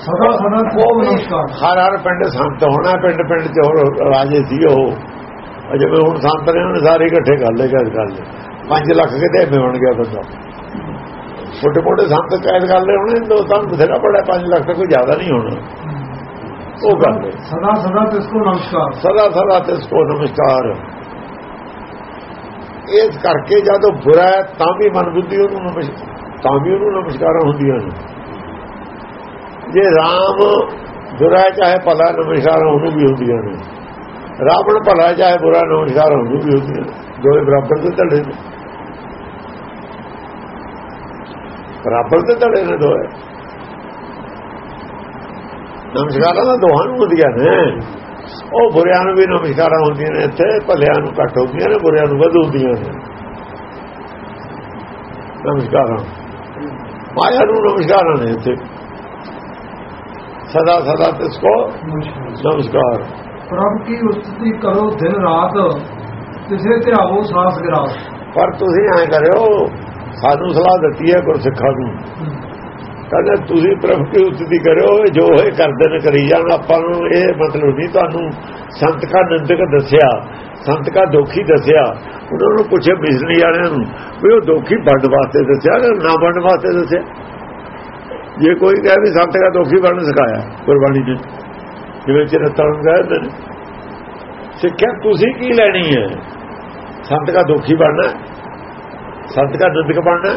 S1: ਸਦਾ ਸਦਾ
S2: ਵੀ
S1: ਨਮਸਕਾਰ।
S2: ਹਰ ਹਰ ਪਿੰਡ ਸੰਤ ਹੋਣਾ ਪਿੰਡ ਪਿੰਡ ਚ ਹੋਰ ਰਾਜੇ ਸੀ ਉਹ। ਅਜੇ ਵੀ ਹੁਣ ਸੰਤ ਨੇ ਉਹਨੇ ਸਾਰੇ ਇਕੱਠੇ ਕਰ ਲਏ ਗੱਲ ਕਰ ਲਏ। 5 ਲੱਖ ਕਿਤੇ ਬਣ ਗਿਆ ਬੰਦਾ। ਛੋਟੇ ਮੋਟੇ ਸੰਤ ਕੈਦ ਕਰ ਲਏ ਉਹਨੇ ਦੋਸਤਾਂ ਬਥੇਰਾ ਬੜਾ 5 ਲੱਖ ਤੋਂ ਕੋਈ ਜ਼ਿਆਦਾ ਨਹੀਂ ਹੋਣਾ। ਉਹ ਕਰ ਲਏ।
S1: ਸਦਾ ਸਦਾ ਤਿਸਕੋ ਨਮਸਕਾਰ।
S2: ਸਦਾ ਸਦਾ ਤੇ ਸਕੋ ਨਮਸਕਾਰ। ਇਸ ਕਰਕੇ ਜਦੋਂ ਬੁਰਾ ਹੈ ਤਾਂ ਵੀ ਮਨ ਬੁੱਧੀ ਉਹਨੂੰ ਨਮਸਕਾਰ ਤਾਂ ਵੀ ਉਹਨੂੰ ਨਮਸਕਾਰਾਂ ਹੁੰਦੀਆਂ ਨੇ। ਜੇ ਰਾਮ ਬੁਰਾ ਚਾਹੇ ਭਲਾ ਨਮਸਕਾਰਾਂ ਉਹਨੂੰ ਵੀ ਹੁੰਦੀਆਂ ਨੇ। ਰਾਵਣ ਭਲਾ, ਚਾਹੇ ਬੁਰਾ ਨਮਸਕਾਰਾਂ ਉਹਨੂੰ ਵੀ ਹੁੰਦੀਆਂ ਨੇ। ਦੋਵੇਂ ਬਰਾਬਰ ਦੇ ਧੜੇ ਨੇ। ਬਰਾਬਰ ਦੇ ਧੜੇ ਨੇ ਦੋਏ ਨਮਸਕਾਰਾਂ ਦਾ ਦੋਹਾਂ ਨੂੰ ਹੁੰਦੀਆਂ ਨੇ। ਉਹ ਬੁਰਿਆਂ ਨੂੰ ਵੀ ਨਮਸਕਾਰਾਂ ਹੁੰਦੀਆਂ ਨੇ ਇੱਥੇ, ਭਲਿਆਂ ਨੂੰ ਘੱਟ ਹੁੰਦੀਆਂ ਨੇ, ਬੁਰਿਆਂ ਨੂੰ ਵੱਧ ਹੁੰਦੀਆਂ ਨੇ। ਨਮਸਕਾਰਾਂ ਮਾਇਆ ਨੂੰ ਨਮਸਕਾਰਾਂ ਨੇ ਇੱਥੇ। ਸਦਾ ਸਦਾ ਤਿਸ ਕੋ ਨਮਸਕਾਰ।
S1: ਪ੍ਰਭ ਕੀ ਉਸਤਤੀ ਕਰੋ ਦਿਨ ਰਾਤ ਕਿਸੇ ਧਿਆਵੋ ਸਾਸ ਗਰਾਸ
S2: ਪਰ ਤੁਸੀਂ ਐ ਕਰਿਓ ਸਾਨੂੰ ਸਲਾਹ ਦਿੱਤੀ ਹੈ ਗੁਰਸਿੱਖਾਂ ਨੂੰ ਕਹਿੰਦੇ ਤੁਸੀਂ ਪ੍ਰਭ ਕੀ ਉਸਤਤੀ ਕਰਿਓ ਜੋ ਇਹ ਕਰਦੇ ਨੇ ਕਰੀ ਜਾਣ ਆਪਾਂ ਨੂੰ ਇਹ ਮਤਲਬ ਨਹੀਂ ਤੁਹਾਨੂੰ ਸੰਤ ਕਾ ਨਿੰਦਕ ਦੱਸਿਆ ਸੰਤ ਕਾ ਦੋਖੀ ਦੱਸਿਆ। ਉਹਨਾਂ ਨੂੰ ਪੁੱਛੇ ਬਿਜਲੀ ਵਾਲਿਆਂ ਨੂੰ ਵੀ ਉਹ ਦੋਖੀ ਬਣਨ ਵਾਸਤੇ ਦੱਸਿਆ ਨਾ ਬਣਨ ਵਾਸਤੇ ਦੱਸਿਆ? ਜੇ ਕੋਈ ਕਹੇ ਵੀ ਸੰਤ ਕਾ ਦੋਖੀ ਬਣਨ ਸਿਖਾਇਆ। ਗੁਰਬਾਣੀ ਨੇ ਜਿਵੇਂ ਚਿਰਤਾਂ ਨੂੰ ਕਹਿੰਦੇ ਨੇ। ਸਿੱਖਿਆ ਤੁਸੀਂ ਕੀ ਲੈਣੀ ਹੈ? ਸੰਤ ਕਾ ਦੋਖੀ ਬਣਨਾ ਸੰਤ ਕਾ ਨਿੰਦਕ ਬਣਨਾ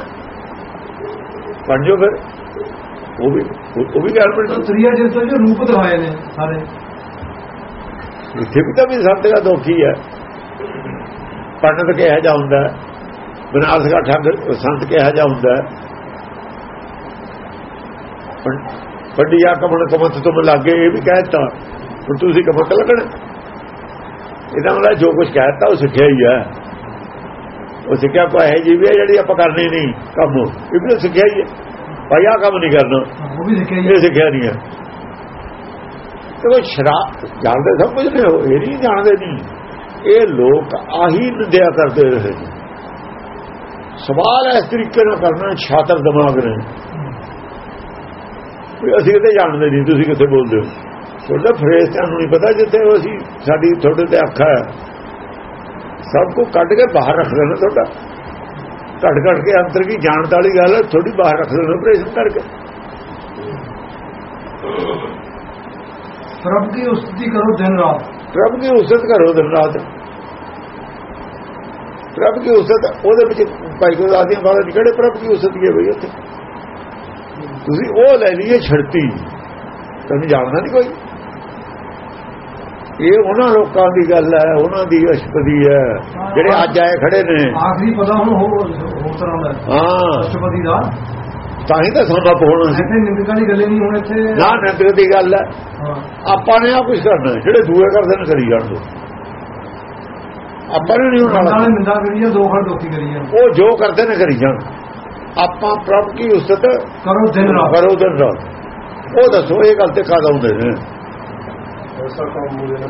S2: ਬਣ ਜਾਓ ਫਿਰ। ਉਹ ਵੀ ਉਹ ਵੀ ਗੱਲ ਬਣ
S1: ਤ੍ਰਿਆ ਜਿਸ ਤੋਂ ਜੋ ਰੂਪ ਦਿਖਾਏ ਨੇ ਸਾਰੇ।
S2: ਇੱਥੇ ਵੀ ਤਾਂ ਵੀ ਸੰਤ ਦਾ ਦੋਖੀ ਹੈ ਪੰਡਤ ਕਿਹਾ ਜਾ ਹੁੰਦਾ ਵਿਨਾਸ਼ ਦਾ ਠੱਗ ਸੰਤ ਕਿਹਾ ਜਾ ਹੁੰਦਾ ਪੰ- ਪੰਡਿਆ ਕਮਣ ਕਮਤ ਤੁਮ ਲਾਗੇ ਇਹ ਵੀ ਕਹਿਤਾ ਹੁਣ ਤੁਸੀਂ ਕਮਤ ਲੱਗਣਾ। ਇਹਦਾ ਮਤਲਬ ਜੋ ਕੁਝ ਕਹਿਤਾ ਉਹ ਸਿੱਖਿਆ ਹੀ ਹੈ ਉਹ ਸਿੱਖਿਆ ਕੋਈ ਹੈ ਜੀ ਵੀ ਜਿਹੜੀ ਆਪਾਂ ਕਰਨੀ ਨਹੀਂ ਕੰਮ। ਇਹ ਵੀ ਤਾਂ ਸਿੱਖਿਆ ਹੀ ਹੈ ਭਾਈ ਆਹ ਕੰਮ ਨਹੀਂ ਕਰਨਾ।
S1: ਉਹ ਵੀ ਲਿਖਿਆ ਹੀ
S2: ਸਿੱਖਿਆ ਨਹੀਂ ਹੈ ਤੇ ਉਹ ਸ਼ਰਾਬ ਜਾਣਦੇ ਸਭ ਕੁਝ ਨੇ ਉਹ ਇਹ ਨਹੀਂ ਜਾਣਦੇ ਨਹੀਂ ਇਹ ਲੋਕ ਆਹੀ ਨਿੰਦਿਆ ਕਰਦੇ ਰਹੇ। ਸਵਾਲ ਇਸ ਤਰੀਕੇ ਨਾਲ ਕਰਨਾ ਛਾਤਰ ਦਿਮਾਗ ਨੇ। ਅਸੀਂ ਕਿਤੇ ਜਾਣਦੇ ਨਹੀਂ ਤੁਸੀਂ ਕਿੱਥੇ ਬੋਲਦੇ ਹੋ? ਤੁਹਾਡਾ ਫਰੇਸ ਤੁਹਾਨੂੰ ਨਹੀਂ ਪਤਾ ਜਿੱਥੇ ਅਸੀਂ ਸਾਡੀ ਤੁਹਾਡੇ ਤੇ ਅੱਖ ਹੈ। ਸਭ ਕੁਝ ਕੱਢ ਕੇ ਬਾਹਰ ਰੱਖ ਦੇਣਾ ਤੁਹਾਡਾ। ਕੱਢ ਕੱਢ ਕੇ ਅੰਦਰ ਕੀ ਜਾਣਤ ਵਾਲੀ ਗੱਲ ਹੈ ਥੋੜੀ ਬਾਹਰ ਰੱਖ ਦੇਣਾ ਆਪਰੇਸ਼ਨ ਕਰਕੇ।
S1: ਪ੍ਰਭ ਕੀ ਉਸਤਤੀ ਕਰੋ ਦਿਨ ਰਾਤ।
S2: ਪ੍ਰਭ ਦੀ ਉਸਤ ਕਰੋ ਦਿਨ ਰਾਤ। ਪ੍ਰਭ ਦੀ ਉਸਤ ਉਹਦੇ ਵਿੱਚ ਭਾਈ ਗੁਰਦਾਸ ਦੀਆਂ ਬਾਤਾਂ ਕਿਹੜੇ ਪ੍ਰਭ ਦੀ ਉਸਤ ਹੈ ਬਈ ਉੱਥੇ? ਤੁਸੀਂ ਉਹ ਲੈ ਲਈਏ ਛੜਤੀ। ਤੁਹਾਨੂੰ ਜਾਣਦਾ ਨਹੀਂ ਕੋਈ? ਇਹ ਉਹਨਾਂ ਲੋਕਾਂ ਦੀ ਗੱਲ ਹੈ ਉਹਨਾਂ ਦੀ ਅਸ਼ਪਦੀ ਹੈ ਜਿਹੜੇ ਅੱਜ ਆਏ ਖੜੇ ਨੇ।
S1: ਆਖਰੀ ਪਤਾ ਹੁਣ ਹੋ ਹੋ ਤਰ੍ਹਾਂ ਦਾ ਹੈ। ਰਾਸ਼ਟਰਪਤੀ ਦਾ।
S2: ਤਾਂ ਹੀ ਤਾਂ ਸੌਦਾ ਪਾਉਣਾ ਸੀ।
S1: ਇੱਥੇ ਨਿੰਦਕ ਵਾਲੀ ਗੱਲੇ ਨਹੀਂ ਹੁਣ ਇੱਥੇ
S2: ਨਾ ਨਿੰਦਕ ਦੀ ਗੱਲ ਹੈ। ਆਪਾਂ ਨੇ ਆ ਕੁਝ ਕਰਨਾ ਜਿਹੜੇ ਦੂਏ ਕਰਦੇ ਨੇ ਕਰੀ ਜਾਣ ਦੋ। ਆਪਾਂ ਨੇ ਨਹੀਂ
S1: ਨਾਲੇ
S2: ਨਾਲ
S1: ਨਿੰਦਾ ਕਰੀ ਜਾਂ ਦੋ ਖੜ ਦੋਖੀ ਕਰੀ ਜਾਂ
S2: ਉਹ ਜੋ ਕਰਦੇ ਨੇ ਕਰੀ ਜਾਣ। ਆਪਾਂ ਪ੍ਰਭ ਕੀ ਉਸਤ
S1: ਕਰੋ ਦਿਨ ਰਾਤ।
S2: ਕਰੋ ਦਿਨ ਰਾਤ। ਉਹ ਦੱਸੋ ਇਹ ਗੱਲ ਤੇ ਕਾਦ ਆਉਂਦੇ ਨੇ?
S3: ਐਸਾ ਕੰਮ ਮੁਝੇ ਨਾ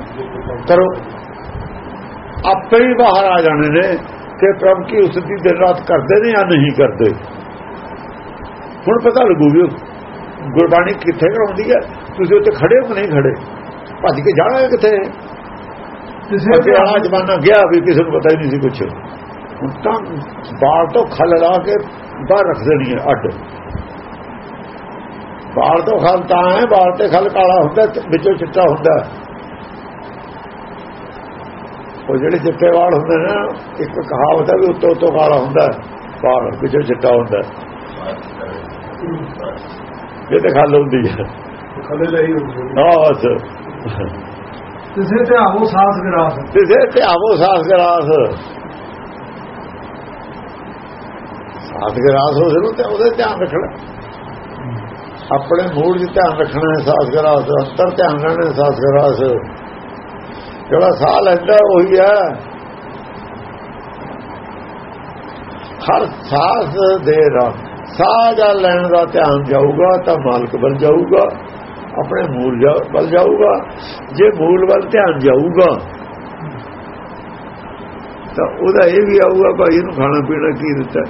S2: ਕਰੋ। ਆਪੇ ਹੀ ਬਾਹਰ ਆ ਜਾਣੇ ਨੇ ਕਿ ਪ੍ਰਭ ਕੀ ਉਸਤ ਦੀ ਦਿਨ ਰਾਤ ਕਰਦੇ ਨੇ ਜਾਂ ਨਹੀਂ ਕਰਦੇ। ਹੁਣ ਪਤਾ ਲੱਗੂਗੀ ਉਹ ਗੁਰਬਾਣੀ ਕਿੱਥੇ ਕਰਾਉਂਦੀ ਹੈ। ਤੁਸੀਂ ਉੱਥੇ ਖੜੇ ਹੋ ਕਿ ਨਹੀਂ ਖੜੇ? ਭੱਜ ਕੇ ਜਾਣਾ ਹੈ ਕਿੱਥੇ?
S1: ਕਿਸੇ
S2: ਵਾਲਾ ਜ਼ਮਾਨਾ ਗਿਆ ਵੀ ਕਿਸੇ ਨੂੰ ਪਤਾ ਹੀ ਨਹੀਂ ਸੀ ਕੁਛ। ਹੁਣ ਤਾਂ ਬਾਹਰ ਤੋਂ ਖਲ ਲਾ ਕੇ ਬਾਹਰ ਰੱਖ ਦੇਣੀ ਹੈ ਅੱਡ। ਬਾਹਰ ਤੋਂ ਖਲ ਤਾਂ ਹੈ ਬਾਹਰ ਤੇ ਖਲ ਕਾਲਾ ਹੁੰਦਾ ਵਿੱਚੋਂ ਚਿੱਟਾ ਹੁੰਦਾ। ਉਹ ਜਿਹੜੇ ਚਿੱਟੇ ਵਾਲ ਹੁੰਦੇ ਨੇ ਇੱਕ ਕਹਾਵਤ ਹੈ ਵੀ ਉੱਤੋਂ ਉੱਤੋਂ ਕਾਲਾ ਹੁੰਦਾ ਬਾਹਰ ਵਿੱਚੋਂ ਚਿੱਟਾ ਹੁੰਦਾ। ਇਹ ਤੇ ਖਲ ਹੁੰਦੀ ਹੈ।
S3: ਖਲੇ ਲਈ ਹੁੰਦੀ
S2: ਹਾਂ ਬਸ।
S1: ਕਿਸੇ ਤੇ ਆਵੋ ਸਾਸ ਗਰਾਸ।
S2: ਕਿਸੇ ਤੇ ਆਵੋ ਸਾਸ ਗਰਾਸ। ਹੱਥ ਗਰਾਸ ਹੋ ਨੂੰ ਤੇ ਉਹਦੇ ਧਿਆਨ ਰੱਖਣਾ। ਆਪਣੇ ਮੂਡ 'ਚ ਧਿਆਨ ਰੱਖਣਾ ਹੈ ਸਾਸ ਗਰਾਸ ਅੰਤਰ ਧਿਆਨ ਰੱਖਣਾ ਹੈ ਸਾਸ ਗਰਾਸ ਜਿਹੜਾ ਸਾਹ ਲੈਂਦਾ ਉਹੀ ਹੈ। ਹਰ ਸਾਸ ਦੇ ਰਾ, ਸਾਹ ਜਾਂ ਲੈਣ ਦਾ ਧਿਆਨ ਜਾਊਗਾ ਤਾਂ ਮਾਲਕ ਬਣ ਜਾਊਗਾ, ਆਪਣੇ ਮੂਲ ਵੱਲ ਜਾਊਗਾ। ਜੇ ਮੂਲ ਵੱਲ ਧਿਆਨ ਜਾਊਗਾ, ਤਾਂ ਉਹਦਾ ਇਹ ਵੀ ਆਊਗਾ, ਭਾਈ ਇਹਨੂੰ ਖਾਣਾ ਪੀਣਾ ਕੀ ਦਿੱਤਾ?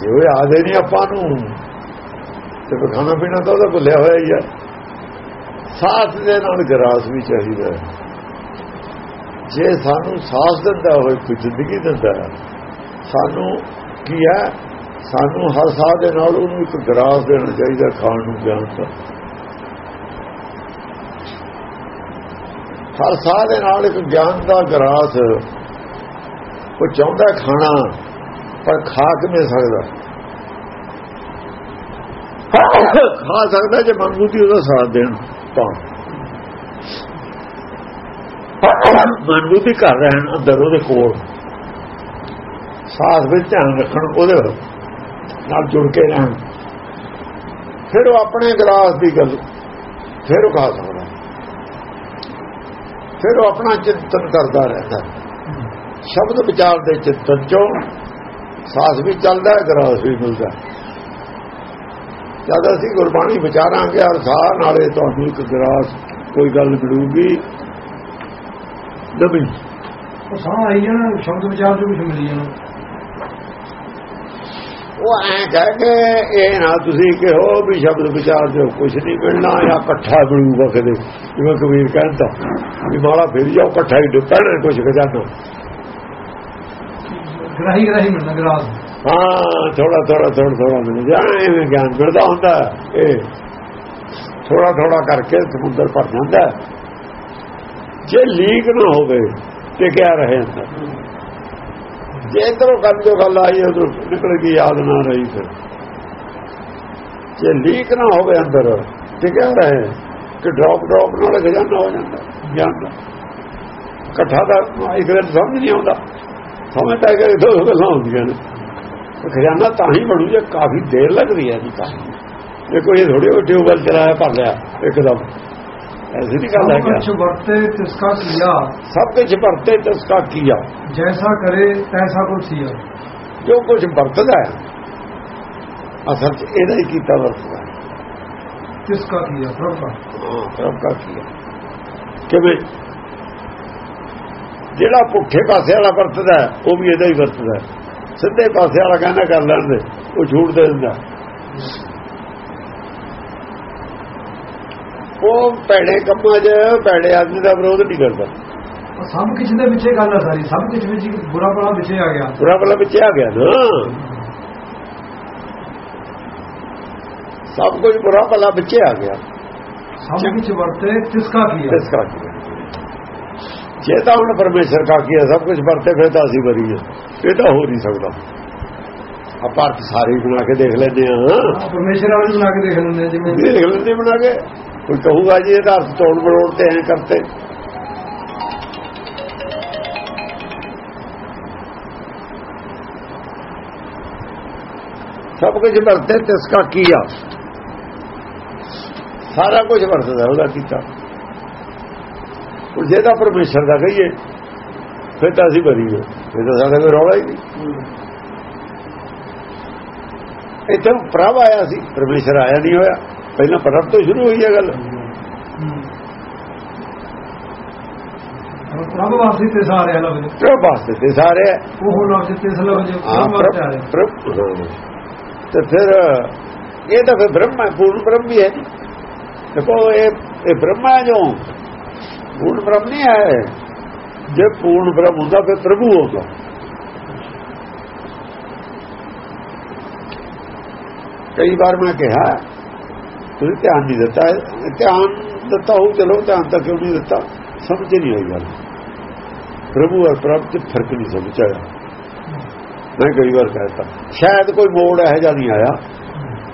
S2: ਜੇ ਉਹ ਆਦੇ ਨਹੀਂ ਆਪਾਂ ਨੂੰ, ਤੇ ਫਿਰ ਖਾਣਾ ਪੀਣਾ ਤਾਂ ਉਹਦਾ ਭੁੱਲਿਆ ਹੋਇਆ ਹੀ ਹੈ। ਸਾਥ ਦੇ ਨਾਲ ਗਰਾਸ ਵੀ ਚਾਹੀਦਾ ਜੇ ਸਾਨੂੰ ਸਾਥ ਦਿੰਦਾ ਹੋਵੇ, ਕੋਈ ਜ਼ਿੰਦਗੀ ਦਿੰਦਾ ਸਾਨੂੰ ਕੀ ਹੈ? ਸਾਨੂੰ ਹਰ ਸਾਹ ਦੇ ਨਾਲ ਉਹਨੂੰ ਇੱਕ ਗਰਾਸ ਦੇਣਾ ਚਾਹੀਦਾ ਖਾਣ ਨੂੰ ਗਿਆਨ ਦਾ ਹਰ ਸਾਹ ਦੇ ਨਾਲ ਇੱਕ ਗਿਆਨ ਦਾ ਗਰਾਸ, ਉਹ ਚਾਹੁੰਦਾ ਖਾਣਾ। ਪਰ ਖਾ ਕਿਵੇਂ ਸਕਦਾ? ਖਾ ਸਕਦਾ ਜੇ ਮਨਬੂਤੀ ਉਹਦਾ ਸਾਥ ਦੇਣ, ਤਾਂ। ਮਨਬੂਤੀ ਕਰ ਰਹਿਣ ਅੰਦਰ ਉਹਦੇ ਕੋਲ। ਸਾਥ ਵਿੱਚ ਧਿਆਨ ਰੱਖਣ ਉਹਦੇ ਨਾਲ ਜੁੜ ਕੇ ਰਹਿਣ। ਫਿਰ ਉਹ ਆਪਣੇ ਗਲਾਸ ਦੀ ਗੱਲ, ਫਿਰ ਉਹ ਖਾ ਸਕਦਾ। ਫਿਰ ਉਹ ਆਪਣਾ ਚਿੰਤਨ ਕਰਦਾ ਰਹਿੰਦਾ। ਸ਼ਬਦ ਵਿਚਾਰ ਦੇ ਚਿੰਤਨ 'ਚੋਂ ਸਾਸ ਵੀ ਚੱਲਦਾ ਹੈ
S1: ਗਰਾਸ
S2: ਵੀ ਮਿਲਦਾ। ਜਦ ਅਸੀਂ ਗੁਰਬਾਣੀ ਵਿਚਾਰਾਂਗੇ ਔਰ ਸਾਹ ਨਾਲੇ ਤੁਹਾਨੂੰ ਇੱਕ ਗਰਾਸ ਕੋਈ ਗੱਲ ਮਿਲੂਗੀ। ਨਵੀਂ
S1: ਉਹ ਸਾਹ ਆਈ ਜਾਣਾ ਸ਼ਬਦ ਵਿਚਾਰ ਤੋਂ ਕੁਝ ਮਿਲੀ ਜਾਣਾ
S2: ਉਹ ਐ ਕਹਿ ਕੇ ਇਹ ਨਾ ਤੁਸੀਂ ਕਿਹੋ ਵੀ ਸ਼ਬਦ ਵਿਚਾਰ ਜੋ ਕੁਝ ਨਹੀਂ ਮਿਲਣਾ ਜਾਂ ਇਕੱਠਾ ਮਿਲੂਗਾ ਕਦੇ। ਜਿਵੇਂ ਕਬੀਰ ਕਹਿੰਦਾ ਵੀ ਮਾਲਾ ਫਿਰ ਜਾਓ ਇਕੱਠਾ ਹੀ ਡੁੱਬਣਾ ਕੁਝ ਖਜ਼ਾਨਾ
S1: ਗਰਾਹੀ ਗਰਾਹੀ ਮਿਲਦਾ ਗਰਾਸ
S2: ਹਾਂ ਥੋੜਾ ਥੋੜਾ ਥੋੜਾ ਥੋੜਾ ਮਿਲ ਜਾ। ਗਿਆਨ ਮਿਲਦਾ ਹੁੰਦਾ। ਇਹ ਥੋੜਾ ਥੋੜਾ ਕਰਕੇ ਸਮੁੰਦਰ ਭਰ ਜਾਂਦਾ। ਜੇ ਲੀਕ ਨਾ ਹੋਵੇ ਤੇ ਕਿਆ ਰਹੇ ਅੰਦਰ? ਜੇ ਇਧਰੋਂ ਗੱਲ ਜੋ ਗੱਲ ਆਈ ਉਧਰੋਂ ਨਿਕਲ ਗਈ, ਯਾਦ ਨਾ ਰਹੀ ਫਿਰ। ਜੇ ਲੀਕ ਨਾ ਹੋਵੇ ਅੰਦਰ, ਤੇ ਕਿਆ ਰਹੇ? ਕਿ ਡ੍ਰੌਪ ਡ੍ਰੌਪ ਨਾਲ ਖਜ਼ਾਨਾ ਹੋ ਜਾਂਦਾ, ਗਿਆਨ ਦਾ। ਇਕੱਠਾ ਦਾ ਇੱਕ ਦਿਨ ਸਮਝ ਨਹੀਂ ਆਉਂਦਾ। ਸਮਝਦਾ ਕਿ ਦੋ ਗੱਲਾਂ ਹੁੰਦੀਆਂ ਨੇ। ਖਜ਼ਾਨਾ ਤਾਂ ਹੀ ਬਣੂ ਜੇ ਕਾਫੀ ਦੇਰ ਲੱਗਦੀ ਹੈ ਜੀ ਤਾਂ। ਇਹ ਕੋਈ ਥੋੜੀ ਉਹ ਟਿਊਬਲ ਚਲਾਇਆ ਭਰ ਲਿਆ ਇੱਕਦਮ। ਐਸੀ ਨਹੀਂ ਗੱਲ ਹੈ।
S1: ਕੁਛ ਵਰਤੇ ਤਿਸਕਾ ਕੀਆ।
S2: ਸਭ ਕੁਝ ਵਰਤੇ ਤਸਕਾ ਕੀਆ।
S1: ਜੈਸਾ ਕਰੇ ਤੈਸਾ ਕੁਛ ਸੀਆ
S2: ਜੋ ਕੁਝ ਵਰਤਦਾ ਹੈ ਅਸਲ ਚ ਇਹਦਾ ਹੀ ਕੀਤਾ ਵਰਤਦਾ
S1: ਤਿਸਕਾ ਕੀਆ ਪ੍ਰਭ। ਦਾ
S2: ਪ੍ਰਭ ਦਾ ਕੀਆ। ਕਿਵੇਂ? ਜਿਹੜਾ ਪੁੱਠੇ ਪਾਸੇ ਵਾਲਾ ਵਰਤਦਾ ਉਹ ਵੀ ਇਹਦਾ ਹੀ ਵਰਤਦਾ। ਸਿੱਧੇ ਪਾਸੇ ਵਾਲਾ ਕਹਿੰਦਾ ਕਰ ਲੈਣ ਦੇ ਉਹ ਝੂਠ ਦੇ ਦਿੰਦਾ। ਉਹ ਭੈੜੇ ਕੰਮਾਂ 'ਚ ਭੈੜੇ ਆਦਮੀ ਦਾ ਵਿਰੋਧ ਨਹੀਂ ਕਰਦਾ।
S1: ਸਭ ਕੁਝ ਦੇ ਵਿੱਚੇ ਗੱਲ ਆ ਸਾਰੀ ਸਭ ਕੁਝ ਵਿੱਚ ਬੁਰਾ ਭਲਾ ਵਿੱਚੇ ਆ ਗਿਆ।
S2: ਬੁਰਾ ਭਲਾ ਵਿੱਚ ਆ ਗਿਆ ਨਾ। ਸਭ ਕੁਝ ਬੁਰਾ ਭਲਾ ਵਿੱਚ ਆ ਗਿਆ।
S1: ਸਭ ਕੁਝ ਵਰਤੇ ਤਿਸਕਾ ਕੀਆ
S2: ਕਰਕੇ ਜੇ ਤਾਂ ਹੁਣ ਪਰਮੇਸ਼ਰ ਕਾ ਕੀ ਸਭ ਕੁਝ ਵਰਤੇ ਫਿਰ ਤਾਂ ਅਸੀਂ ਬਰੀ ਹਾਂ ਇਹ ਤਾਂ ਹੋ ਨਹੀਂ ਸਕਦਾ। ਆਪਾਂ ਅਰਥ ਸਾਰੇ ਬਣਾ ਕੇ ਦੇਖ ਲੈਂਦੇ ਹਾਂ।
S1: ਹਾਂ, ਪਰਮੇਸ਼ਰ ਵਾਲੇ ਲਾ ਕੇ ਦੇਖ ਲੈਂਦੇ ਆ ਜਿਵੇਂ
S2: ਦੇਖ ਲੈਂਦੇ ਬਣਾ ਕੇ। ਕੋਈ ਕਹੂਗਾ ਜੀ ਇਹਦਾ ਅਰਥ ਤੋੜ ਮਰੋੜ ਤੇ ਐ ਕਰਤੇ। ਸਭ ਕੁਝ ਵਰਤੇ ਤਿਸਕਾ ਕੀਆ ਸਾਰਾ ਕੁਝ ਵਰਤਦਾ ਉਹਦਾ ਕੀਤਾ ਹੁਣ ਜੇ ਤਾਂ ਪਰਮੇਸ਼ਰ ਦਾ ਕਹੀਏ ਫਿਰ ਤਾਂ ਅਸੀਂ ਬਰੀ ਹਾਂ। ਫਿਰ ਤਾਂ ਸਾਡਾ ਕੋਈ ਰੌਲਾ ਹੀ ਨਹੀਂ। ਇੱਥੇ ਪ੍ਰਭ ਆਇਆ ਸੀ ਪਰਮੇਸ਼ਰ ਆਇਆ ਨਹੀਂ ਹੋਇਆ। ਪਹਿਲਾਂ ਪ੍ਰਭ ਤੋਂ ਸ਼ੁਰੂ ਹੋਈ ਹੈ ਗੱਲ।
S1: ਪ੍ਰਭ ਵਾਸਤੇ ਤੇ ਸਾਰੇ ਆ ਲਫ਼ਜ਼
S2: ਪ੍ਰਭ ਵਾਸਤੇ ਤੇ ਸਾਰੇ
S1: ਉਹ ਲਫ਼ਜ਼ ਤੇ ਲਫ਼ਜ਼ ਪ੍ਰਭ।
S2: ਤੇ ਫਿਰ ਇਹ ਤਾਂ ਫਿਰ ਬ੍ਰਹਮ ਪੂਰਨ ਬ੍ਰਹਮ ਵੀ ਹੈ ਦੇਖੋ ਇਹ ਇਹ ਬ੍ਰਹਮ ਜੋ। ਪੂਰਨ ਬ੍ਰਹਮ ਨਹੀਂ ਹੈ ਜੇ ਪੂਰਨ ਬ੍ਰਹਮ ਹੁੰਦਾ ਫਿਰ ਪ੍ਰਭੂ ਹੁੰਦਾ ਕਈ ਵਾਰ ਮੈਂ ਕਿਹਾ ਤੁਸੀਂ ਧਿਆਨ ਨਹੀਂ ਦਿੱਤਾ ਹੈ। ਧਿਆਨ ਦਿੱਤਾ ਹੋ ਚਲੋ ਧਿਆਨ ਤਾਂ ਕਿਉਂ ਨਹੀਂ ਦਿੱਤਾ ਸਮਝ ਨਹੀਂ ਆਈ ਗੱਲ ਪ੍ਰਭੂ ਔਰ ਪ੍ਰਭ ਚ ਫ਼ਰਕ ਨਹੀਂ ਸਮਝ ਆਇਆ ਮੈਂ ਕਈ ਵਾਰ ਕਹਿਤਾ ਸ਼ਾਇਦ ਕੋਈ ਮੋੜ ਇਹੋ ਜਿਹਾ ਨਹੀਂ ਆਇਆ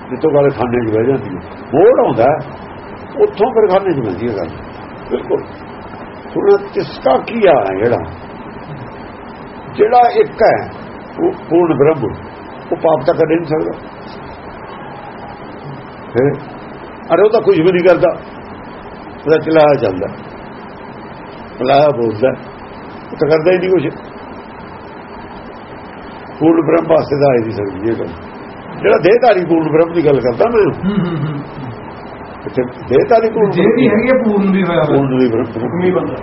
S2: ਜਿੱਥੋਂ ਗੱਲ ਖਾਣੇ 'ਚ ਬਹਿ ਜਾਂਦੀ ਹੈ ਮੋੜ ਆਉਂਦਾ ਹੈ, ਉੱਥੋਂ ਫਿਰ ਖਾਣੇ 'ਚ ਮਿਲਦੀ ਹੈ ਗੱਲ। ਬਿਲਕੁਲ ਹੁਣ ਤਿਸਕਾ ਕੀ ਜਿਹੜਾ? ਜਿਹੜਾ ਇੱਕ ਹੈ, ਉਹ ਪੂਰਨ ਬ੍ਰਹਮ, ਉਹ ਪਾਪ ਤਾਂ ਕਦੇ ਨਹੀਂ ਸਕਦਾ। ਫਿਰ ਅਰੇ ਉਹ ਤਾਂ ਕੁਝ ਵੀ ਨਹੀਂ ਕਰਦਾ। ਉਹਦਾ ਚਲਾਇਆ ਜਾਂਦਾ। ਚਲਾਇਆ ਬੋਲਦਾ। ਉਹ ਤਾਂ ਕਰਦਾ ਹੀ ਨਹੀਂ ਕੁਝ। ਪੂਰਨ ਬ੍ਰਹਮ ਵਾਸਤੇ ਦਾ ਆਈ ਨਹੀਂ ਸਕਦੀ ਇਹ ਗੱਲ। ਜਿਹੜਾ ਦੇਹਧਾਰੀ ਪੂਰਨ ਬ੍ਰਹਮ ਦੀ ਗੱਲ ਕਰਦਾ ਮੈਂ ਇੱਥੇ ਦੇਹਧਾਰੀ ਪੂਰਨ
S1: ਜੇ ਵੀ ਹੈਗੀ ਪੂਰਨ ਵੀ ਹੋਇਆ।
S2: ਪੂਰਨ ਦੀ ਬ੍ਰਹਮ
S1: ਬੰਦਾ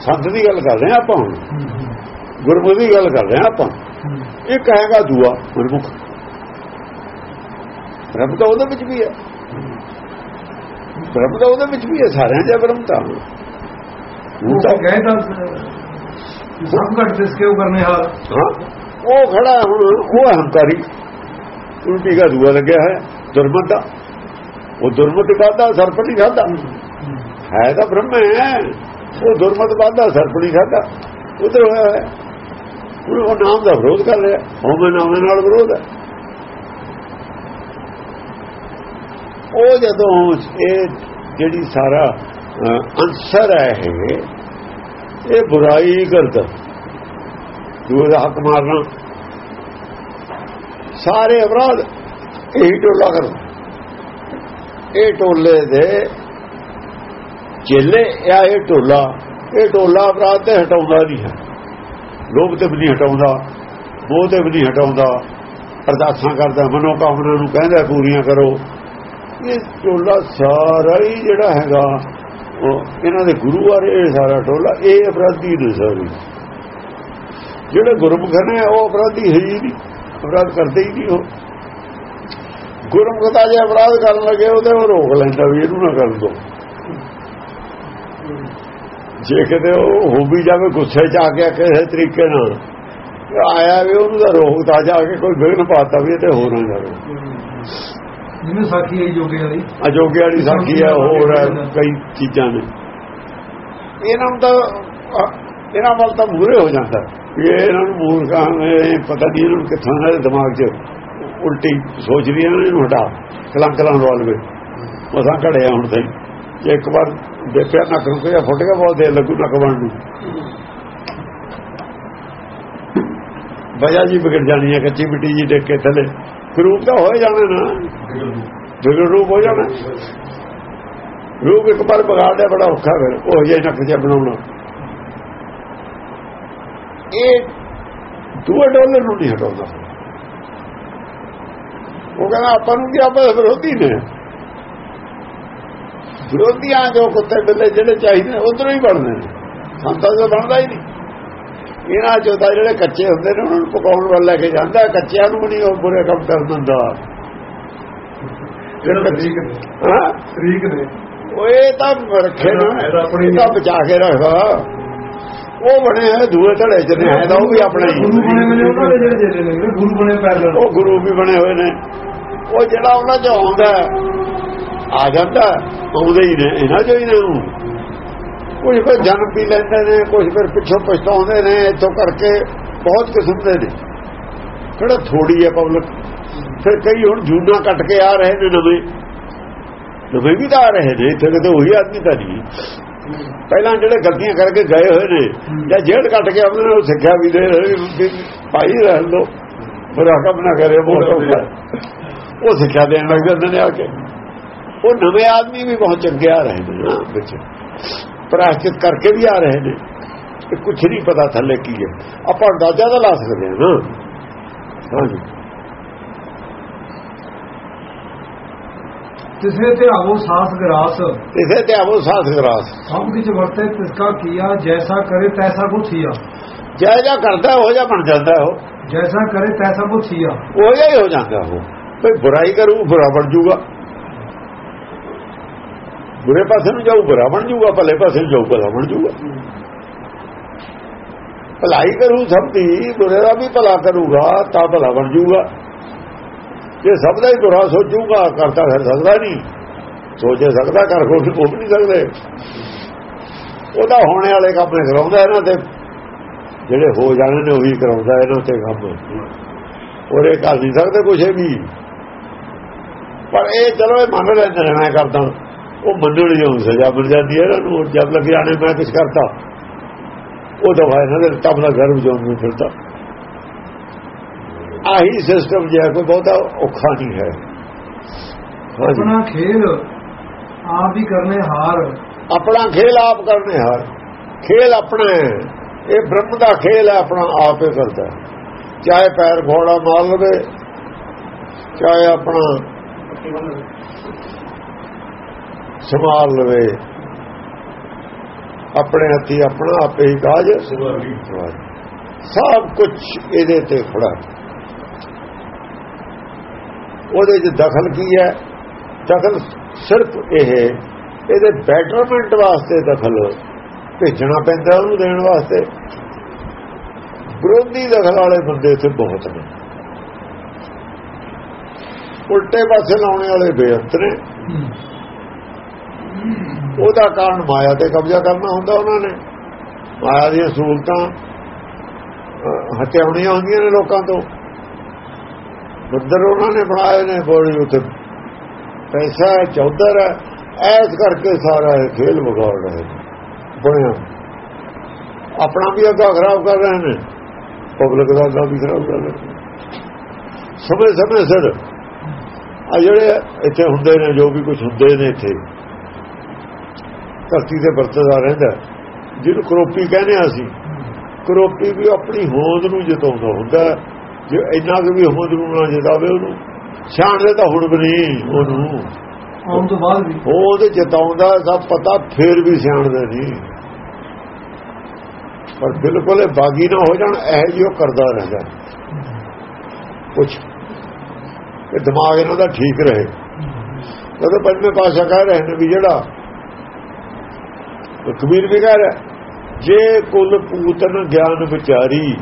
S2: ਸੰਤ ਦੀ ਗੱਲ ਕਰ ਰਹੇ ਆਪਾਂ ਹੁਣ। ਗੁਰਮੁਖ ਦੀ ਗੱਲ ਕਰ ਰਹੇ ਆਪਾਂ। ਇਹ ਕਹੇਗਾ ਦੂਆ? ਗੁਰਮੁਖ। ਬ੍ਰਹਮ ਤਾਂ ਉਹਦੇ ਵਿੱਚ ਵੀ ਹੈ। ਬ੍ਰਹਮ ਤਾਂ ਉਹਦੇ ਵਿੱਚ ਵੀ ਹੈ ਸਾਰਿਆਂ ਦੇ ਬ੍ਰਹਮ ਤਾਂ। ਉਹ ਤਾਂ
S1: ਤਾਂ ਸਭ ਘਟ ਤਿਸ ਕਿਉਂ ਕਰਨੇ ਹਾਲ।
S2: ਉਹ ਖੜਾ ਹੁਣ ਉਹ ਹੰਕਾਰੀ ਉਲਟੀ ਦਾ ਦੂਆ ਲੱਗਿਆ ਹੈ ਦੁਰਮਤ ਦਾ ਉਹ ਦੁਰਮਤ ਖਾਦਾ ਸਰਪਟੀ ਖਾਦਾ ਹੈ ਤਾਂ ਬ੍ਰਹਮ ਹੈ। ਉਹ ਦੁਰਮਤ ਖਾਦਾ ਸਰਪਟੀ ਖਾਦਾ ਉਧਰ ਹੋਇਆ ਹੈ ਹੁਣ ਉਹ ਨਾਮ ਦਾ ਵਿਰੋਧ ਕਰ ਰਿਹਾ ਹੋਵੇ ਨਾਮ ਨਾਲ ਵਿਰੋਧ ਹੈ। ਉਹ ਜਦੋਂ ਇਹ ਜਿਹੜੀ ਸਾਰਾ ਅਹ, ਅੰਸਰ ਹੈ ਇਹ ਇਹ ਬੁਰਾਈ ਕਰਦਾ। ਦੂਰ ਦਾ ਹੱਕ ਮਾਰਨਾ। ਸਾਰੇ ਅਪਰਾਧ ਇਹੀ ਟੋਲਾ ਕਰ ਇਹ ਟੋਲੇ ਦੇ ਚੇਲੇ ਆ ਇਹ ਟੋਲਾ। ਇਹ ਟੋਲਾ ਅਪਰਾਧ ਤੇ ਹਟਾਉਂਦਾ ਨਹੀਂ ਹੈ। ਲੋਭ ਤੇ ਵੀ ਨਹੀਂ ਹਟਾਉਂਦਾ, ਮੋਹ ਤੇ ਵੀ ਨਹੀਂ ਹਟਾਉਂਦਾ। ਅਰਦਾਸਾਂ ਕਰਦਾ ਮਨੋ ਕਾਮਨਾ ਨੂੰ ਕਹਿੰਦਾ, ਪੂਰੀਆਂ ਕਰੋ। ਇਹ ਟੋਲਾ ਸਾਰਾ ਹੀ ਜਿਹੜਾ ਹੈਗਾ, ਉਹ ਇਹਨਾਂ ਦੇ ਗੁਰੂ ਆ ਇਹ ਸਾਰਾ ਟੋਲਾ, ਇਹ ਅਪਰਾਧੀ ਨੇ ਸਾਰੇ। ਜਿਹੜੇ ਗੁਰਮੁਖ ਨੇ, ਉਹ ਅਪਰਾਧੀ ਹੈ ਹੀ ਨਹੀਂ। ਅਪਰਾਧ ਕਰਦੇ ਹੀ ਨਹੀਂ ਉਹ। ਗੁਰਮੁਖ ਦਾ ਜੇ ਅਪਰਾਧ ਕਰਨ ਲੱਗੇ ਉਹਦੇ ਉਹ ਰੋਕ ਲੈਂਦਾ ਵੀ ਇਹਨੂੰ ਨਾ ਕਰਨ ਦੋ। ਜੇ ਕਿਤੇ ਉਹ ਹੋ ਵੀ ਜਾਵੇ ਗੁੱਸੇ ਚ ਆ ਕੇ ਕਿਸੇ ਤਰੀਕੇ ਨਾਲ ਆਇਆ ਵੀ ਉਹਨੂੰ ਤਾਂ ਰੋਕਦਾ ਜਾ ਕੇ ਕੋਈ ਵਿਗਨ ਪਾਤਾ ਵੀ ਇਹ ਤੇ ਹੋ ਨਾ ਜਾਵੇ।
S1: ਜਿਵੇਂ ਸਾਖੀ ਆਈ ਜੋਗੇ ਵਾਲੀ।
S2: ਅਜੋਗੇ ਵਾਲੀ ਸਾਖੀ ਹੈ ਹੋਰ ਹੈ ਕਈ ਚੀਜ਼ਾਂ ਨੇ। ਇਹਨਾਂ ਨੂੰ ਅਹ, ਇਹਨਾਂ ਵੱਲ ਤਾਂ ਮੂਰੇ ਹੋ ਜਾਂਦਾ। ਇਹ ਇਹਨਾਂ ਨੂੰ ਮੂਰਖਾਂ ਇਹ ਪਤਾ ਨਹੀਂ ਇਹਨਾਂ ਨੂੰ ਕਿੱਥੋਂ ਇਹਨਾਂ ਦੇ ਦਿਮਾਗ 'ਚ ਉਲਟੀ ਸੋਚ ਰਹੀ ਇਹਨਾਂ ਨੂੰ ਹਟਾ ਕਲੰਕਲਾਂ ਰੋਲਵੇ ਮਸਾਂ ਘੜਿਆ ਹੁਣ ਤੇ। ਜੇ ਇੱਕ ਵਾਰ ਦੇਖਿਆ ਨੱਕ ਕਰੂੰ ਕਿ ਫੁੱਟ ਗਿਆ, ਬਹੁਤ ਦੇਰ ਲੱਗੂ ਨੱਕ ਬਣ ਨੂੰ। ਵਜਾ ਜੀ ਵਿਗੜ ਜਾਣੀ ਹੈ, ਕੱਚੀ ਮਿੱਟੀ ਜੀ ਦੇਖ ਕੇ ਥੱਲੇ। ਰੂਪ ਤਾਂ ਹੋ ਜਾਣਾ ਨਾ। ਵਿਗੜ ਰੂਪ ਹੋ ਜਾਣਾ। ਰੂਪ ਇੱਕ ਵਾਰ ਵਿਗਾੜਦਾ ਬੜਾ ਔਖਾ ਫਿਰ। ਉਹ ਜੇ ਨੱਕ ਜਿਹਾ ਬਣਾਉਣਾ। ਇਹ ਦੂਏ ਡਾਲਰ ਨੂੰ ਨਹੀਂ ਹਟਾਉਂਦਾ। ਉਹ ਕਹਿੰਦਾ ਆਪਾਂ ਨੂੰ ਕੀ ਆਪਾਂ ਵਿਰੋਧੀ ਨੇ। ਵਿਰੋਧੀਆਂ ਜੋ ਕੁੱਤੇ ਬਿੱਲੇ ਜਿਹੜੇ ਚਾਹੀਦੇ ਉਧਰੋਂ ਹੀ ਬਣਦੇ ਨੇ। ਸੰਤਾਂ ਤੋਂ ਬਣਦਾ ਹੀ ਨਹੀਂ। ਇਹਨਾਂ ਚੋਂ ਤਾਂ ਜਿਹੜੇ ਕੱਚੇ ਹੁੰਦੇ ਨੇ ਉਹਨਾਂ ਨੂੰ ਪਕਾਉਣ ਵੱਲ ਲੈ ਕੇ ਜਾਂਦਾ ਕੱਚਿਆਂ ਨੂੰ ਨਹੀਂ ਉਹ ਬੁਰੇ ਕੰਮ ਕਰ ਦਿੰਦਾ।
S3: ਜਿਹੜਾ ਤਰੀਕ ਨੇ।
S2: ਹਾਂ?
S3: ਤਰੀਕ ਨੇ।
S2: ਉਹ ਇਹ ਤਾਂ ਰੱਖੇ ਨਾ।
S3: ਆਪਣੀ
S2: ਤਾਂ ਬਚਾ ਕੇ ਰੱਖਦਾ। ਉਹ ਬਣੇ ਹੋਏ ਦੂਏ ਧੜੇ ਚ ਨੇ ਤਾਂ ਉਹ ਵੀ ਆਪਣੇ ਹੀ।
S1: ਗੁਰੂ ਬਣੇ ਨੇ ਉਹਨਾਂ ਦੇ ਜਿਹੜੇ ਜਿਹੜੇ ਨੇ ਗੁਰੂ ਬਣੇ ਪੈਰਲ
S2: ਉਹ ਗੁਰੂ ਵੀ ਬਣੇ ਹੋਏ ਨੇ। ਉਹ ਜਿਹੜਾ ਉਹਨਾਂ ਚ ਆਉਂਦਾ ਆ ਜਾਂਦਾ ਆਉਂਦੇ ਹੀ ਨੇ ਇਹਨਾਂ ਚੋਂ ਹੀ ਨੇ ਉਹ। ਕੁਝ ਫਿਰ ਜਨਮ ਵੀ ਲੈਂਦੇ ਨੇ ਕੁਝ ਫਿਰ ਪਿੱਛੋਂ ਪਛਤਾਉਂਦੇ ਨੇ ਇੱਥੋਂ ਕਰਕੇ ਬਹੁਤ ਕਿਸਮ ਦੇ ਨੇ। ਕਿਹੜਾ ਥੋੜੀ ਹੈ ਪਬਲਿਕ। ਫਿਰ ਕਈ ਹੁਣ ਜੂਨਾ ਕੱਟ ਕੇ ਆ ਰਹੇ ਨੇ ਨਵੇਂ। ਨਵੇਂ ਵੀ ਤਾਂ ਆ ਰਹੇ ਨੇ ਇੱਥੇ ਕਿਤੇ ਉਹੀ ਆਦਮੀ ਤਾਂ ਨਹੀਂ। ਪਹਿਲਾਂ ਜਿਹੜੇ ਗਲਤੀਆਂ ਕਰਕੇ ਗਏ ਹੋਏ ਨੇ ਜਾਂ ਜੇਲ੍ਹ ਕੱਟ ਕੇ ਆਉਂਦੇ ਨੇ ਉਹ ਸਿੱਖਿਆ ਵੀ ਦੇ ਭਾਈ ਰਹਿ ਲੋ ਬੁਰਾ ਕੰਮ ਨਾ ਕਰੇ। ਉਹ ਸਿੱਖਿਆ ਦੇਣ ਲੱਗ ਜਾਂਦੇ ਨੇ ਆ ਕੇ। ਉਹ ਨਵੇਂ ਆਦਮੀ ਵੀ ਬਹੁਤ ਚੰਗੇ ਆ ਰਹੇ ਨੇ ਨਾ ਵਿੱਚ। ਪ੍ਰਾਸ਼ਚਿਤ ਕਰਕੇ ਵੀ ਆ ਰਹੇ ਨੇ। ਕੁਝ ਨਹੀਂ ਪਤਾ ਥੱਲੇ ਕੀ ਹੈ। ਆਪਾਂ ਅੰਦਾਜ਼ਾ ਤਾਂ ਲਾ ਸਕਦੇ ਹਾਂ ਨਾ। ਹਾਂਜੀ।
S1: ਤਿਸਰੇ ਤੇ ਆਵੋ ਸਾਸ ਗਰਾਸ।
S2: ਇਸੇ ਤੇ ਆਵੋ ਸਾਥ ਗਰਾਸ।
S1: ਸਭ ਕਿਛ ਵਰਤੇ ਤਿਸਕਾ ਕੀਆ ਜੈਸਾ ਕਰੇ ਤੈਸਾ ਕੋ ਥੀਆ
S2: ਜੈ ਜਾ ਕਰਦਾ ਹੋ ਜਾ ਬਣ ਜਾਂਦਾ ਉਹ।
S1: ਜੈਸਾ ਕਰੇ ਤੈਸਾ ਕੋ ਥੀਆ
S2: ਉਹ ਹੀ ਹੋ ਜਾਂਦਾ ਉਹ। ਕੋਈ ਬੁਰਾਈ ਕਰੂ ਬੁਰਾ ਬਣ ਜਾਊਗਾ ਬੁਰੇ ਪਾਸੇ ਨੂੰ ਜਾਊ ਬੁਰਾ ਬਣ ਜਾਊਗਾ ਭਲੇ ਪਾਸੇ ਨੂੰ ਜਾਊ ਭਲਾ ਬਣ ਜਾਊਗਾ ਭਲਾਈ ਕਰੂ ਸਭ ਦੀ ਬੁਰੇ ਦਾ ਵੀ ਭਲਾ ਕਰੂਗਾ ਤਾਂ ਭਲਾ ਬਣ ਜਾਊਗਾ ਜੇ ਸਭ ਦਾ ਹੀ ਦੁਰਾ ਸੋਚੂਗਾ, ਕਰਤਾ ਫਿਰ ਸਕਦਾ ਨਹੀਂ। ਸੋਚੇ ਸਕਦਾ ਕਰ ਕੋਈ ਉਹ ਨਹੀਂ ਸਕਦੇ। ਉਹਦਾ ਹੋਣੇ ਵਾਲੇ ਕੰਮ ਨੇ ਕਰਾਉਂਦਾ ਇਹਨਾਂ ਤੇ। ਜਿਹੜੇ ਹੋ ਜਾਣੇ ਨੇ ਉਹੀ ਕਰਾਉਂਦਾ ਇਹਨਾਂ ਤੇ ਕੰਮ। ਉਹਰੇ ਕਰ ਨਹੀਂ ਸਕਦੇ ਕੁਛ ਵੀ। ਪਰ ਇਹ ਚਲੋ, ਇਹ ਮੰਨ ਲੈਂਦੇ ਨੇ, ਮੈਂ ਕਰਦਾ। ਉਹ ਮੰਨਣ ਜੋ ਸਜ਼ਾ ਮਿਲ ਜਾਂਦੀ ਹੈ ਇਹਨਾਂ ਨੂੰ। ਜਦ ਲੱਗ ਜਾਣੇ ਮੈਂ ਕੁਝ ਕਰਤਾ। ਉਹ ਦਵਾ ਇਹਨਾਂ ਦੇ ਤਬਲਾ ਗਰਭ ਜੋਨ ਨੂੰ ਫਿਰਦਾ। ਆਹੀ ਸਿਸਟਮ ਜਿਹਾ ਕੋਈ ਬਹੁਤਾ ਔਖਾ ਨਹੀਂ ਹੈ।
S1: ਆਪਣਾ ਖੇਲ ਆਪ ਹੀ ਕਰਨੇ ਹਾਰ।
S2: ਆਪਣਾ ਖੇਲ ਆਪ ਕਰਨੇ ਹਾਰ। ਖੇਲ ਆਪਣਾ ਹੈ। ਇਹ ਬ੍ਰਹਮ ਦਾ ਖੇਲ ਹੈ ਆਪਣਾ ਆਪ ਹੀ ਕਰਦਾ। ਚਾਹੇ ਪੈਰ ਘੋੜਾ ਮਾਰ ਲਵੇ ਚਾਹੇ ਆਪਣਾ ਸੰਭਾਲ ਲਵੇ। ਆਪਣੇ ਹੱਥੀ ਆਪਣਾ ਆਪੇ ਹੀ ਕਾਜ। ਸਭ ਕੁਝ ਇਹਦੇ ਤੇ ਖੜਾ ਹੈ। ਉਹਦੇ 'ਚ ਦਖਲ ਕੀ ਹੈ? ਦਖਲ ਸਿਰਫ ਇਹ ਇਹਦੇ ਬੈਟਰਮੈਂਟ ਵਾਸਤੇ ਦਖਲ ਭੇਜਣਾ ਪੈਂਦਾ ਉਹਨੂੰ ਦੇਣ ਵਾਸਤੇ। ਵਿਰੋਧੀ ਦਖਲ ਵਾਲੇ ਬੰਦੇ ਇੱਥੇ ਬਹੁਤ ਨੇ। ਉਲਟੇ ਪਾਸੇ ਲਾਉਣੇ ਵਾਲੇ ਬੇਅੰਤ ਨੇ। ਉਹਦਾ ਕਾਰਨ ਮਾਇਆ ਤੇ ਕਬਜ਼ਾ ਕਰਨਾ ਹੁੰਦਾ ਉਹਨਾਂ ਨੇ। ਮਾਇਆ ਦੀਆਂ ਸਹੂਲਤਾਂ ਹਟਿਆਉਣੀਆਂ ਹੁੰਦੀਆਂ ਨੇ ਲੋਕਾਂ ਤੋਂ। ਮੰਦਰ ਉਹਨਾਂ ਨੇ ਬਣਾਏ ਨੇ ਬੜੀ ਉੱਥੇ ਪੈਸਾ ਹੈ, ਚੌਧਰ ਹੈ ਐਸ ਕਰਕੇ ਸਾਰਾ ਇਹ ਖੇਲ ਵਿਗਾੜ ਰਹੇ ਬਣਿਆ। ਆਪਣਾ ਵੀ ਅੱਗਾ ਖਰਾਬ ਕਰ ਰਹੇ ਨੇ। ਪਬਲਿਕ ਦਾ ਅੱਗਾ ਵੀ ਖਰਾਬ ਕਰ ਰਹੇ ਨੇ। ਸਮੇਂ ਸਮੇਂ ਸਿਰ। ਆ ਜਿਹੜੇ ਇੱਥੇ ਹੁੰਦੇ ਨੇ ਜੋ ਵੀ ਕੁਝ ਹੁੰਦੇ ਨੇ ਇੱਥੇ। ਧਰਤੀ ਤੇ ਵਰਤਦਾ ਰਹਿੰਦਾ। ਜਿਹਨੂੰ ਕਰੋਪੀ ਕਹਿੰਦੇ ਆ ਅਸੀਂ। ਕਰੋਪੀ ਵੀ ਆਪਣੀ ਹੋਂਦ ਨੂੰ ਜਤਾਉਂਦਾ ਹੁੰਦਾ। ਜੇ ਇੰਨਾ ਕੁ ਵੀ ਹੋਂਦ ਨੂੰ ਨਾ ਜਿਤਾਵੇ ਉਹਨੂੰ ਛਾਣਦੇ ਤਾਂ ਹੁਣ ਵੀ ਨਹੀਂ ਉਹਨੂੰ।
S1: ਆਉਣ ਤੋਂ ਬਾਅਦ ਵੀ।
S2: ਉਹ ਉਹਦੇ ਜਿਤਾਉਂਦਾ ਸਭ ਪਤਾ ਫੇਰ ਵੀ ਸਿਆਣਦਾ ਨਹੀਂ। ਪਰ ਬਿਲਕੁਲ ਇਹ ਬਾਗੀ ਨਾ ਹੋ ਜਾਣ ਇਹ ਜਿਹਾ ਕਰਦਾ ਰਹਿੰਦਾ। ਕੁਛ। ਇਹ ਦਿਮਾਗ ਇਹਨਾਂ ਦਾ ਠੀਕ ਰਹੇ। ਜਦੋਂ ਪੰਜਵੇਂ ਪਾਸ਼ਾ ਕਹਿ ਰਹੇ ਨੇ ਵੀ ਜਿਹੜਾ ਕਬੀਰ ਵੀ ਕਹਿ ਰਿਹਾ ਜੇ ਕੁਲ ਪੂਤਨ ਗਿਆਨ ਵਿਚਾਰੀ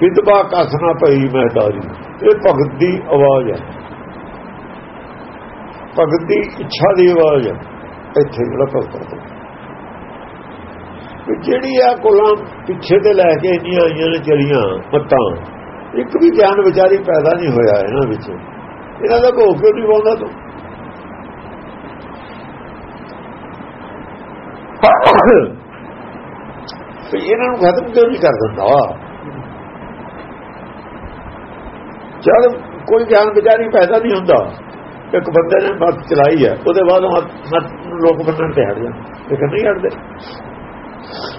S2: ਵਿਦਵਾ ਕਸਨਾ ਪਈ ਮਹਤਾਰੀ ਇਹ ਭਗਤ ਦੀ ਆਵਾਜ਼ ਹੈ। ਭਗਤ ਦੀ ਇੱਛਾ ਦੀ ਆਵਾਜ਼ ਹੈ। ਇੱਥੇ ਜਿਹੜਾ ਭਗਤ ਜਿਹੜੀ ਆ ਕੋਲਾਂ ਪਿੱਛੇ ਤੇ ਲੈ ਕੇ ਇੰਨੀਆਂ ਆਈਆਂ ਨੇ ਚਲੀਆਂ ਮੱਤਾਂ, ਇੱਕ ਵੀ ਗਿਆਨ ਵਿਚਾਰੀ ਪੈਦਾ ਨਹੀਂ ਹੋਇਆ ਇਹਨਾਂ ਵਿੱਚ। ਇਹਨਾਂ ਦਾ ਭੋਗ ਕਿਉਂ ਨਹੀਂ ਬੋਲਦਾ ਤੂੰ? ਤੇ ਇਹਨਾਂ ਨੂੰ ਖਤਮ ਕਿਉਂ ਨਹੀਂ ਕਰ ਦਿੰਦਾ? ਜਦ ਕੋਈ ਗਿਆਨ ਵਿਚਾਰੀ ਪੈਦਾ ਨਹੀਂ ਹੁੰਦਾ। ਇੱਕ ਬੰਦੇ ਨੇ ਮਤ ਚਲਾਈ ਹੈ ਉਹਦੇ ਬਾਅਦ ਮਤ ਲੋਕ ਬੰਨਣ ਤੇ ਹਟ ਜਾਂਦੇ, ਇਹ ਨਹੀਂ ਹਟਦੇ।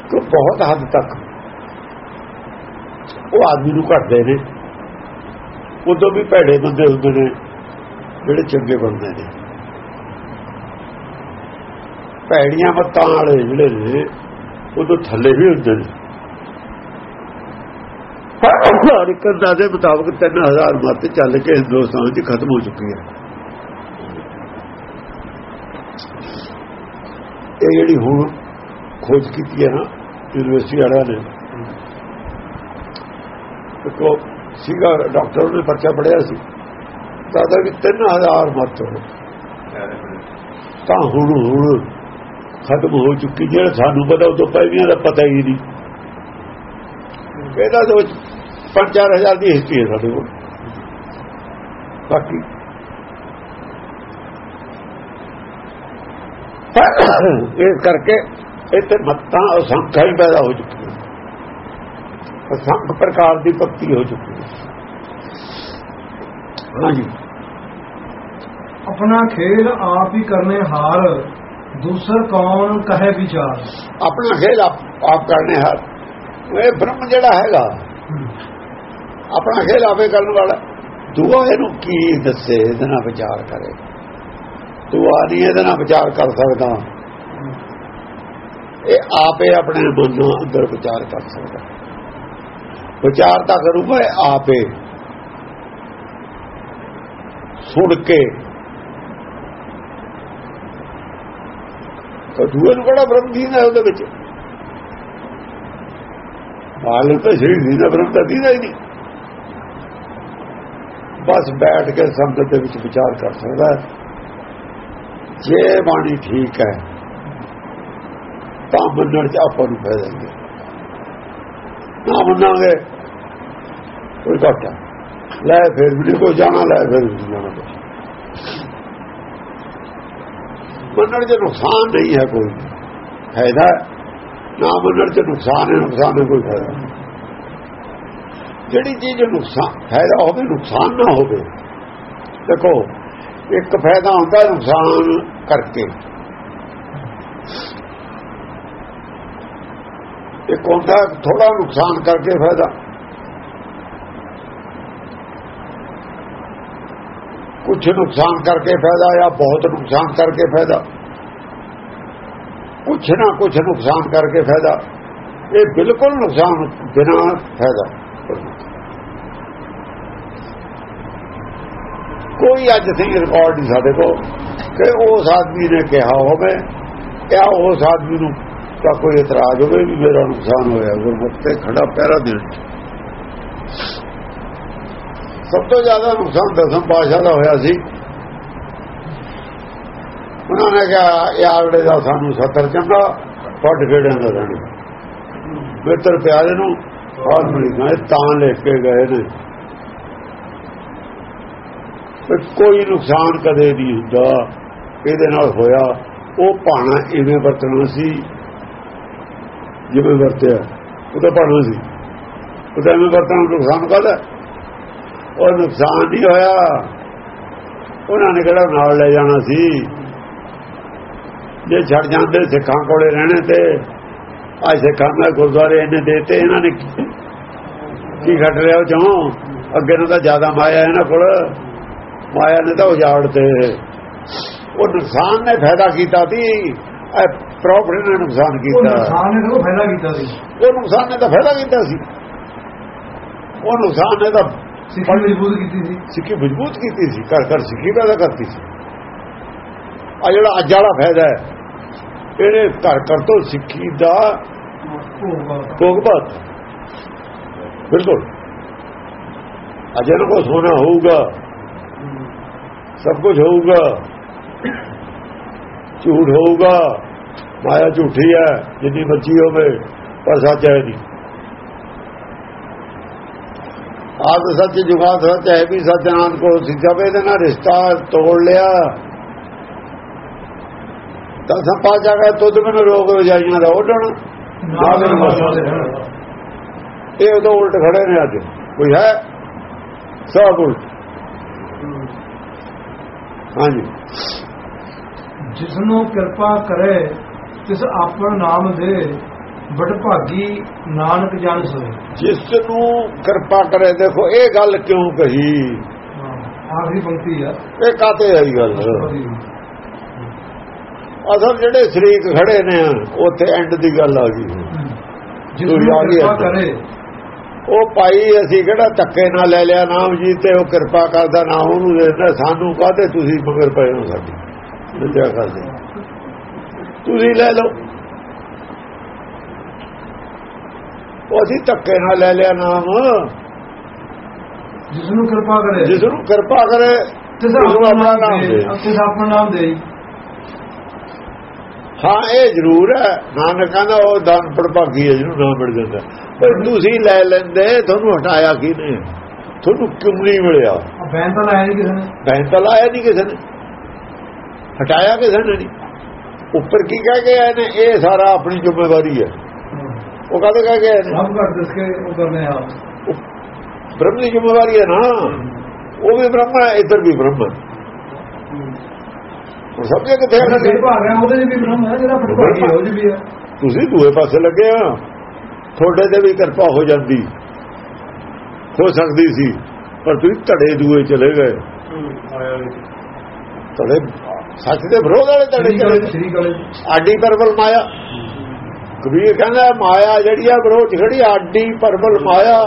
S2: ਕਿ ਬਹੁਤ ਹੱਦ ਤੱਕ ਉਹ ਆਦਮੀ ਨੂੰ ਘਟਦੇ ਨੇ। ਉਦੋਂ ਵੀ ਭੈੜੇ ਬੰਦੇ ਹੁੰਦੇ ਨੇ, ਜਿਹੜੇ ਚੰਗੇ ਬੰਦੇ ਨੇ। ਭੈੜੀਆਂ ਮੱਤਾਂ ਵਾਲੇ ਜਿਹੜੇ ਨੇ, ਉਦੋਂ ਥੱਲੇ ਵੀ ਹੁੰਦੇ ਨੇ। ਹਰ ਇੱਕ ਅੰਦਾਜ਼ੇ ਮੁਤਾਬਕ 3000 ਮੱਤ ਚੱਲ ਕੇ ਹਿੰਦੁਸਤਾਨ 'ਚ ਖਤਮ ਹੋ ਚੁੱਕੀ ਹੈ। ਇਹ ਜਿਹੜੀ ਹੁਣ ਖੋਜ ਕੀਤੀ ਹੈ ਨਾ, ਯੂਨੀਵਰਸਿਟੀ ਵਾਲਿਆਂ ਨੇ ਕੋ ਸੀਗਾ, ਡਾਕਟਰ ਨੇ ਪਰਚਾ ਪੜਿਆ ਸੀ। ਦਾਦਾ ਕਿ 3000 ਮੱਤ ਤਾਂ ਹੁਣ ਹੁਣ ਖਤਮ ਹੋ ਚੁੱਕੀ ਜਿਹੜਾ ਸਾਨੂੰ ਪਤਾ, ਉਹ ਤੋਂ ਪਹਿਲੀਆਂ ਦਾ ਪਤਾ ਹੀ ਨਹੀਂ। ਇਹਦਾ ਤੋਂ 5-4000 ਦੀ ਹਿਸਟਰੀ ਹੈ ਸਾਡੇ ਕੋਲ। ਬਾਕੀ ਇਸ ਕਰਕੇ ਇੱਥੇ ਮੱਤਾਂ ਅਸੰਖਾ ਹੀ ਪੈਦਾ ਹੋ ਚੁੱਕੀਆਂ। ਅਸੰਖ ਪ੍ਰਕਾਰ ਦੀ ਭਗਤੀ ਹੋ ਚੁੱਕੀ ਹੈ। ਹਾਂਜੀ।
S1: ਆਪਣਾ ਖੇਲ ਆਪ ਹੀ ਕਰਨੇ ਹਾਰ ਦੂਸਰ ਕੌਣ ਕਹੇ ਵਿਚਾਰ?
S2: ਆਪਣਾ ਖੇਲ ਆਪ ਕਰਨੇ ਹਾਰ। ਇਹ ਬ੍ਰਹਮ ਜਿਹੜਾ ਹੈਗਾ ਆਪਣਾ ਖੇਲ ਆਪੇ ਕਰਨ ਵਾਲਾ। ਦੂਆ ਇਹਨੂੰ ਕੀ ਦੱਸੇ, ਇਹਦੇ ਨਾਲ ਵਿਚਾਰ ਕਰੇ। ਦੁਆ ਨਹੀਂ, ਇਹਦੇ ਨਾਲ ਵਿਚਾਰ ਕਰ ਸਕਦਾ। ਇਹ ਆਪੇ ਆਪਣੇ ਮਨ ਨੂੰ ਅੰਦਰ ਵਿਚਾਰ ਕਰ ਸਕਦਾ। ਵਿਚਾਰ ਤਾਂ ਕਰੂਗਾ, ਇਹ ਆਪੇ। ਸੁਣ ਕੇ। ਤਾਂ ਦੂਏ ਨੂੰ ਕਿਹੜਾ ਬ੍ਰਹਮ ਦੀ ਹੈ ਉਹਦੇ ਵਿੱਚ? ਹਾਲ ਤਾਂ ਸ਼ਰੀਰ ਦੀ ਦਾ ਬ੍ਰਹਮ ਤਾਂ ਦੀਦਾ ਹੀ ਨਹੀਂ। ਬਸ ਬੈਠ ਕੇ ਸੰਗਤ ਦੇ ਵਿੱਚ ਵਿਚਾਰ ਕਰ ਸਕਦਾ ਜੇ ਬਾਣੀ ਠੀਕ ਹੈ, ਤਾਂ ਮੰਨਣ ਚ ਆਪਾਂ ਨੂੰ ਫਾਇਦਾ ਨਹੀਂ ਨਾ ਮੰਨਾਂਗੇ, ਕੋਈ ਘਾਟਾ ਲੈ ਫਿਰ ਵੀ ਕੋਈ ਜਾਣਾ, ਲੈ ਫਿਰ ਵੀ ਜਾਣਾ ਮੰਨਣ ਚ ਨੁਕਸਾਨ ਨਹੀਂ ਹੈ ਕੋਈ। ਫਾਇਦਾ ਨਾ ਮੰਨਣ ਚ ਨੁਕਸਾਨ ਹੈ ਨੁਕਸਾਨ ਹੈ ਕੋਈ ਫਾਇਦਾ ਜਿਹੜੀ ਚੀਜ਼ ਨੁਕਸਾਨ ਫਾਇਦਾ ਹੋਵੇ ਨੁਕਸਾਨ ਨਾ ਹੋਵੇ। ਦੇਖੋ, ਇੱਕ ਫਾਇਦਾ ਹੁੰਦਾ ਨੁਕਸਾਨ ਕਰਕੇ। ਇੱਕ ਹੁੰਦਾ ਥੋੜਾ ਨੁਕਸਾਨ ਕਰਕੇ ਫਾਇਦਾ। ਕੁਝ ਨੁਕਸਾਨ ਕਰਕੇ ਫਾਇਦਾ ਜਾਂ ਬਹੁਤ ਨੁਕਸਾਨ ਕਰਕੇ ਫਾਇਦਾ। ਕੁਝ ਨਾ ਕੁਝ ਨੁਕਸਾਨ ਕਰਕੇ ਫਾਇਦਾ। ਇਹ ਬਿਲਕੁਲ ਨੁਕਸਾਨ ਬਿਨਾ ਫਾਇਦਾ। ਕੋਈ ਅੱਜ ਤੱਕ ਰਿਕਾਰਡ ਨਹੀਂ ਸਾਡੇ ਕੋਲ। ਕਿ ਉਸ ਆਦਮੀ ਨੇ ਕਿਹਾ ਹੋਵੇ ਜਾਂ ਉਸ ਆਦਮੀ ਨੂੰ ਤਾਂ ਕੋਈ ਇਤਰਾਜ਼ ਹੋਵੇ ਵੀ ਮੇਰਾ ਨੁਕਸਾਨ ਹੋਇਆ, ਗੁਰਮੁਖ ਤੇ ਖੜਾ ਪਹਿਰਾ ਦੇਣ। ਸਭ ਤੋਂ ਜ਼ਿਆਦਾ ਨੁਕਸਾਨ ਦਸਮ ਪਾਸ਼ਾ ਦਾ ਹੋਇਆ ਸੀ। ਉਹਨਾਂ ਨੇ ਕਿਹਾ, ਇਹ ਆਗੜੇ ਦਾ ਸਾਨੂੰ ਸੱਤਰ ਚੰਗਾ ਫੱਟ ਖੇੜਿਆਂ ਦਾ ਰਹਿਣ। ਬਿਹਤਰ ਪਿਆਰੇ ਨੂੰ ਹਾਲ ਮਿਲੀ ਗਏ ਤਾਂ ਲੈ ਕੇ ਗਏ ਨੇ। ਕੋਈ ਨੁਕਸਾਨ ਕਦੇ ਨਹੀਂ ਹੁੰਦਾ। ਇਹਦੇ ਨਾਲ ਹੋਇਆ, ਉਹ ਭਾਣਾ ਇਵੇਂ ਵਰਤਣਾ ਸੀ। ਜਿਵੇਂ ਵਰਤਿਆ ਉਹਦਾ ਭਾਣਾ ਸੀ। ਉਹਦਾ ਐਵੇਂ ਵਰਤਣਾ ਨੁਕਸਾਨ ਕਰਦਾ ਉਹ ਨੁਕਸਾਨ ਨਹੀਂ ਹੋਇਆ। ਉਹਨਾਂ ਨੇ ਕਿਹੜਾ ਨਾਲ ਲੈ ਜਾਣਾ ਸੀ? ਜੇ ਛੱਡ ਜਾਂਦੇ, ਸਿੱਖਾਂ ਕੋਲੇ ਰਹਿਣੇ ਤੇ ਆ ਸਿੱਖਾਂ ਦਾ ਗੁਰਦੁਆਰੇ ਇਹਨੇ ਦੇਤੇ, ਇਹਨਾਂ ਨੇ ਕੀ ਘਟ ਲਿਆ ਉਹ ਚੋਂ? ਅੱਗੇ ਨੂੰ ਤਾਂ ਜ਼ਿਆਦਾ ਮਾਇਆ ਇਹਨਾਂ ਕੋਲ। ਮਾਇਆ ਨੇ ਤਾਂ ਉਜਾੜ ਤੇ ਉਹ ਨੁਕਸਾਨ ਨੇ ਫਾਇਦਾ ਕੀਤਾ ਸੀ। ਇਹ ਪ੍ਰੋਫਿਟ ਨੇ ਨੁਕਸਾਨ
S1: ਉਹ
S2: ਕੀਤਾ
S1: ਨੁਕਸਾਨ ਨੇ ਤਾਂ ਫਾਇਦਾ ਕੀਤਾ ਸੀ।
S2: ਉਹ ਨੁਕਸਾਨ ਨੇ ਤਾਂ ਫਾਇਦਾ ਕੀਤਾ ਸੀ। ਉਹ ਨੁਕਸਾਨ ਨੇ ਤਾਂ
S1: ਸਿੱਖੀ ਮਜ਼ਬੂਤ ਕੀਤੀ ਸੀ।
S2: ਸਿੱਖੀ ਮਜ਼ਬੂਤ ਕੀਤੀ ਸੀ। ਘਰ ਘਰ ਸਿੱਖੀ ਪੈਦਾ ਕਰਤੀ ਸੀ। ਆ ਜਿਹੜਾ ਅੱਜ ਵਾਲਾ ਫਾਇਦਾ ਹੈ ਇਹਨੇ ਘਰ ਘਰ ਤੋਂ ਸਿੱਖੀ ਦਾ ਭੋਗਪਤ ਬਿਲਕੁਲ। ਅਜੇ ਨੂੰ ਕੋ ਸੋਨਾ ਹੋਊਗਾ। ਸਭ ਕੁਝ ਹੋਊਗਾ। ਝੂਠ ਹੋਊਗਾ। ਮਾਇਆ ਝੂਠੀ ਹੈ ਜਿੰਨੀ ਮਰਜ਼ੀ ਹੋਵੇ ਪਰ ਸੱਚ ਹੈ ਨਹੀਂ। ਆਪ ਸੱਚ ਜੁਗਾ ਸੱਚ ਹੈ ਵੀ ਸੱਚ ਨਾਮ ਕੋ ਸਿੱਖਿਆ ਵੇ ਇਹਦੇ ਨਾਲ ਰਿਸ਼ਤਾ ਤੋੜ ਲਿਆ ਤਾਂ ਸੰਪਾ ਜਾਗਾ ਤੁਧ ਮੈਨੂੰ ਰੋਗ ਰਜਾਈਆਂ ਦਾ ਉੱਡਣ ਇਹ ਉਦੋਂ ਉਲਟ ਖੜੇ ਨੇ ਅੱਜ। ਕੋਈ ਹੈ? ਸਭ ਉਲਟ। ਹਾਂਜੀ।
S1: ਜਿਸ ਨੂੰ ਕਿਰਪਾ ਕਰੇ ਤਿਸ ਆਪਣ ਨਾਮ ਦੇ ਬੜ ਭਾਗੀ ਨਾਨਕ ਜਨ ਸੋਏ।
S2: ਜਿਸ ਨੂੰ ਕਿਰਪਾ ਕਰੇ ਦੇਖੋ ਇਹ ਗੱਲ ਕਿਉਂ ਕਹੀ?
S1: ਆਖਰੀ ਪੰਕਤੀ ਆ।
S2: ਇਹ ਕਾਤੇ ਆਈ ਗੱਲ? ਅਸਲ ਜਿਹੜੇ ਸ਼ਰੀਕ ਖੜੇ ਨੇ ਉੱਥੇ ਐਂਡ ਦੀ ਗੱਲ ਆ ਗਈ।
S1: ਜਿਸ ਨੂੰ ਕਿਰਪਾ। ਕਰੇ
S2: ਉਹ ਭਾਈ ਅਸੀਂ ਕਿਹੜਾ ਧੱਕੇ ਨਾਲ ਲੈ ਲਿਆ? ਨਾਮ ਜੀ ਤੇ ਉਹ ਕਿਰਪਾ ਕਰਦਾ ਨਾ ਉਹਨੂੰ ਦੇਦਾ। ਸਾਨੂੰ ਕਾਹਤੇ ਤੁਸੀਂ ਮਗਰ ਪਏ ਹੋ ਸਾਡੀ? ਦੱਸਿਆ ਕਰਦੇ ਤੁਸੀਂ ਲੈ ਲਓ। ਉਹ ਅਸੀਂ ਧੱਕੇ ਨਾਲ ਲੈ ਲਿਆ ਨਾਮ।
S1: ਜਿਸ ਨੂੰ ਕਿਰਪਾ ਕਰੇ।
S2: ਜਿਸ ਨੂੰ ਕਿਰਪਾ ਕਰੇ ਉਸ ਨੂੰ
S1: ਆਪਣਾ ਨਾਮ ਦੇ। ਤਿਸ ਆਪਣਾ ਨਾਮ ਦੇ।
S2: ਹਾਂ ਇਹ ਜ਼ਰੂਰ ਹੈ। ਨਾਨਕ ਕਹਿੰਦਾ ਉਹ ਦਾਨ ਪੜਭਾਗੀ ਹੈ ਜਿਹਨੂੰ ਨਾਮ ਮਿਲ ਜਾਂਦਾ। ਪਰ ਤੁਸੀਂ ਲੈ ਲੈਂਦੇ ਤੁਹਾਨੂੰ ਹਟਾਇਆ ਕੀ ਨੇ ਤੁਹਾਨੂੰ ਕਿਉਂ ਨਹੀਂ ਮਿਲਿਆ?
S1: ਆ ਬੈਨ ਤਾਂ ਲਾਇਆ ਨਹੀਂ ਕਿਸੇ ਨੇ।
S2: ਬੈਨ ਤਾਂ ਲਾਇਆ ਨਹੀਂ ਕਿਸੇ ਨੇ। ਹਟਾਇਆ ਕਿਸੇ ਨੇ ਨਹੀਂ ਉੱਪਰ ਕੀ ਕਹਿ ਕੇ ਆਏ ਨੇ? ਇਹ ਸਾਰਾ ਆਪਣੀ ਜ਼ਿੰਮੇਵਾਰੀ ਹੈ। ਉਹ ਕਹਦੇ ਕਹਿ ਕੇ
S1: ਸਭ ਘਰ ਦੱਸ ਕੇ ਉਹ ਕਰਨੇ ਆ
S2: ਬ੍ਰਹਮ ਦੀ ਜ਼ਿੰਮੇਵਾਰੀ ਹੈ ਨਾ। ਉਹ ਵੀ ਬ੍ਰਹਮ ਹੈ ਇੱਧਰ ਵੀ ਬ੍ਰਹਮ ਹੈ ਉਹ ਸਭ ਜਗ੍ਹਾ ਕਿੱਥੇ
S1: ਜਿਹੜਾ
S2: ਹੈ?
S1: ਕਿਰਪਾ ਆ ਗਿਆ ਉਹਦੇ ਚ ਵੀ ਬ੍ਰਹਮ ਹੈ ਜਿਹੜਾ ਫਟਭਾਗੀ ਹੈ ਉਹ ਚ ਵੀ ਹੈ
S2: ਤੁਸੀਂ ਦੂਏ ਪਾਸੇ ਲੱਗੇ ਆ। ਤੁਹਾਡੇ ਤੇ ਵੀ ਕਿਰਪਾ ਹੋ ਜਾਂਦੀ। ਹੋ ਸਕਦੀ ਸੀ ਪਰ ਤੁਸੀਂ ਧੜੇ ਦੂਏ ਚਲੇ ਗਏ। ਧੜੇ ਸੱਚ ਦੇ ਵਿਰੋਧ ਵਾਲੇ ਧੜੇ ਚਲੇ
S1: ਕਾਲੇ
S2: ਗਏ।
S1: ਸ਼੍ਰੀ ਕਾਲੇ
S2: ਆਡੀ ਪਰਬਲ ਮਾਇਆ। ਕਬੀਰ ਕਹਿੰਦਾ ਮਾਇਆ ਜਿਹੜੀ ਆ ਵਿਰੋਧ ਖੜੀ ਆ, ਆਡੀ ਪਰਬਲ ਮਾਇਆ।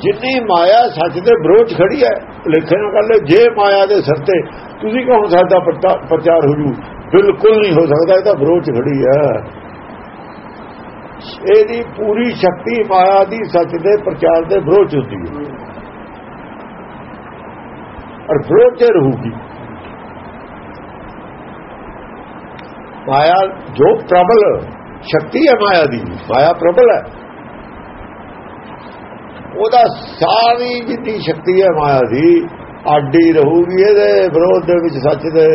S2: ਜਿੰਨੀ ਮਾਇਆ ਸੱਚ ਦੇ ਵਿਰੋਧ ਖੜੀ ਹੈ, ਲਿਖੇ ਨਾ ਗੱਲ ਜੇ ਮਾਇਆ ਦੇ ਸਿਰ ਤੇ ਤੁਸੀਂ ਕਹੋ ਸਾਡਾ ਪ੍ਰਚਾ- ਪ੍ਰਚਾਰ ਹੋ ਜੂ ਬਿਲਕੁਲ ਨਹੀਂ ਹੋ ਸਕਦਾ ਇਹਦਾ ਵਿਰੋਧ ਖੜੀ ਹੈ। ਇਹਦੀ ਪੂਰੀ ਸ਼ਕਤੀ ਮਾਇਆ ਦੀ ਸੱਚ ਦੇ ਪ੍ਰਚਾਰ ਦੇ ਵਿਰੋਧ ਹੁੰਦੀ ਹੈ। ਔਰ ਵਿਰੋਧ ਚ ਰਹੂਗੀ। ਮਾਇਆ, ਜੋ ਪ੍ਰਬਲ ਸ਼ਕਤੀ ਹੈ ਮਾਇਆ ਦੀ, ਮਾਇਆ ਪ੍ਰਬਲ ਹੈ। ਉਹਦਾ ਸਾਰੀ ਜਿੰਨੀ ਸ਼ਕਤੀ ਹੈ ਮਾਇਆ ਦੀ। ਆਡੀ ਰਹੂਗੀ ਇਹਦੇ ਵਿਰੋਧ ਦੇ ਵਿੱਚ ਸੱਚ ਦੇ।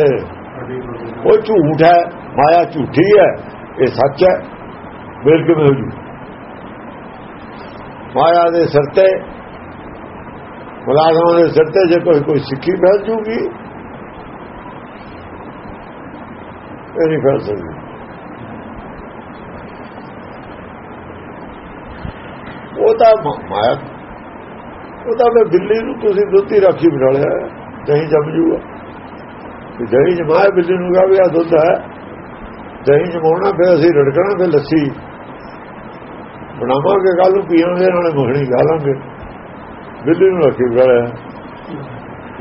S2: ਉਹ ਝੂਠ ਹੈ, ਮਾਇਆ ਝੂਠੀ ਹੈ, ਇਹ ਸੱਚ ਹੈ। ਬਿਲ ਕਿਵੇਂ ਹੋ ਜੂ। ਮਾਇਆ ਦੇ ਸਿਰ ਤੇ, ਮੁਲਾਜ਼ਮਾਂ ਦੇ ਸਿਰ ਤੇ ਜੇ ਕੋਈ ਕੋਈ ਸਿੱਖੀ ਫੈਲ ਜੂਗੀ, ਇਹ ਨਹੀਂ ਫੈਲ ਸਕਦੀ। ਉਹ ਤਾਂ ਮਾਇਆ ਉਹ ਤਾਂ ਫਿਰ ਬਿੱਲੀ ਨੂੰ ਤੁਸੀਂ ਦੁੱਧੀ ਰਾਖੀ ਬਣਾ ਲਿਆ ਦਹੀਂ ਜੰਮ ਜੂਗਾ। ਦਹੀਂ ਜਮਾਇਆ ਬਿੱਲੀ ਨੂੰ ਕਹਾ ਵੀ ਆ ਦੁੱਧ ਹੈ। ਦਹੀਂ ਜਮਾਉਣਾ, ਫਿਰ ਅਸੀਂ ਰੜਕਣਾ, ਫਿਰ ਲੱਸੀ ਬਣਾਵਾਂਗੇ ਕੱਲ ਨੂੰ ਪੀਵਾਂਗੇ, ਨਾਲੇ ਮੱਖਣੀ ਖਾ ਲਾਂਗੇ। ਬਿੱਲੀ ਨੂੰ ਰਾਖੀ ਬਣਾ ਲਿਆ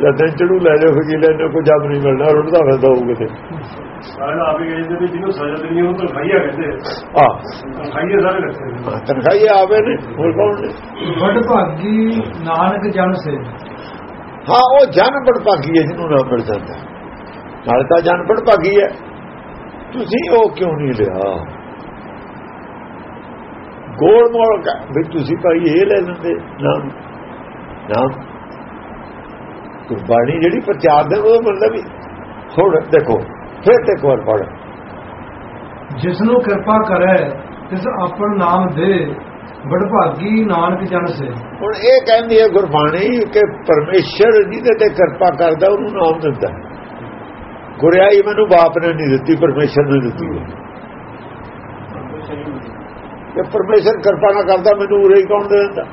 S2: ਜਾਂ ਦਿਨ ਚੜੂ ਲੈ ਜਾਓ ਫਿਰ ਲੈਣੇ ਕੋਈ ਜਦ ਨਹੀਂ ਮਿਲਣਾ ਰੁੱਟਦਾ ਫਿਰਦਾ ਹੋਊ ਕਿਤੇ।
S3: ਸਾਰਾ ਆ ਵੀ ਗਏ ਜਿਹਦੇ ਜਿਹਨੂੰ ਸਜ਼ਾ ਦੇਣੀ ਉਹ ਤਾਂ ਖਾਈਆ ਕਹਿੰਦੇ
S2: ਆ।
S3: ਖਾਈਏ ਸਾਰੇ ਨੇ।
S2: ਤਨਖਾਈ ਆਵੇ ਨੇ ਹੋਰ ਕੌਣ ਨੇ?
S1: ਬੜ ਭਾਗੀ ਨਾਨਕ ਜਨ ਸੇ।
S2: ਹਾਂ ਉਹ ਜਨ ਭਾਗੀ ਹੈ ਜਿਹਨੂੰ ਨਾਮ ਮਿਲ ਜਾਂਦਾ। ਨਾਲੇ ਤਾਂ ਜਨ ਭਾਗੀ ਹੈ। ਤੁਸੀਂ ਉਹ ਕਿਉਂ ਨਹੀਂ ਲਿਆ? ਗੋਲ ਮੋਲ ਕ- ਵੀ ਤੁਸੀਂ ਭਾਈ ਇਹ ਲੈ ਲੈਂਦੇ ਨਾਮ ਨਾਮ ਗੁਰਬਾਣੀ ਜਿਹੜੀ ਪ੍ਰਚਾਰ ਦੇ ਉਹ ਮਤਲਬ ਹੁਣ ਦੇਖੋ ਫਿਰ ਤੇ ਵਾਰ ਪੜ੍ਹ।
S1: ਜਿਸ ਨੂੰ ਕਿਰਪਾ ਕਰੇ ਤਿਸ ਆਪਣ ਨਾਮ ਦੇ ਬੜ ਭਾਗੀ ਨਾਨਕ ਜਨ ਸੇ।
S2: ਹੁਣ ਇਹ ਕਹਿੰਦੀ ਹੈ ਗੁਰਬਾਣੀ ਕਿ ਪਰਮੇਸ਼ਰ ਜਿਹਦੇ ਤੇ ਕਿਰਪਾ ਕਰਦਾ ਉਹਨੂੰ ਨਾਮ ਦਿੰਦਾ। ਗੁਰਿਆਈ ਮੈਨੂੰ ਬਾਪ ਨੇ ਨਹੀਂ ਦਿੱਤੀ ਪਰਮੇਸ਼ਰ ਨੇ ਦਿੱਤੀ ਹੈ। ਕਿ ਪਰਮੇਸ਼ਰ ਕਿਰਪਾ ਨਾ ਕਰਦਾ ਮੈਨੂੰ ਉਰੇ ਹੀ ਕੌਣ ਦੇ ਦਿੰਦਾ?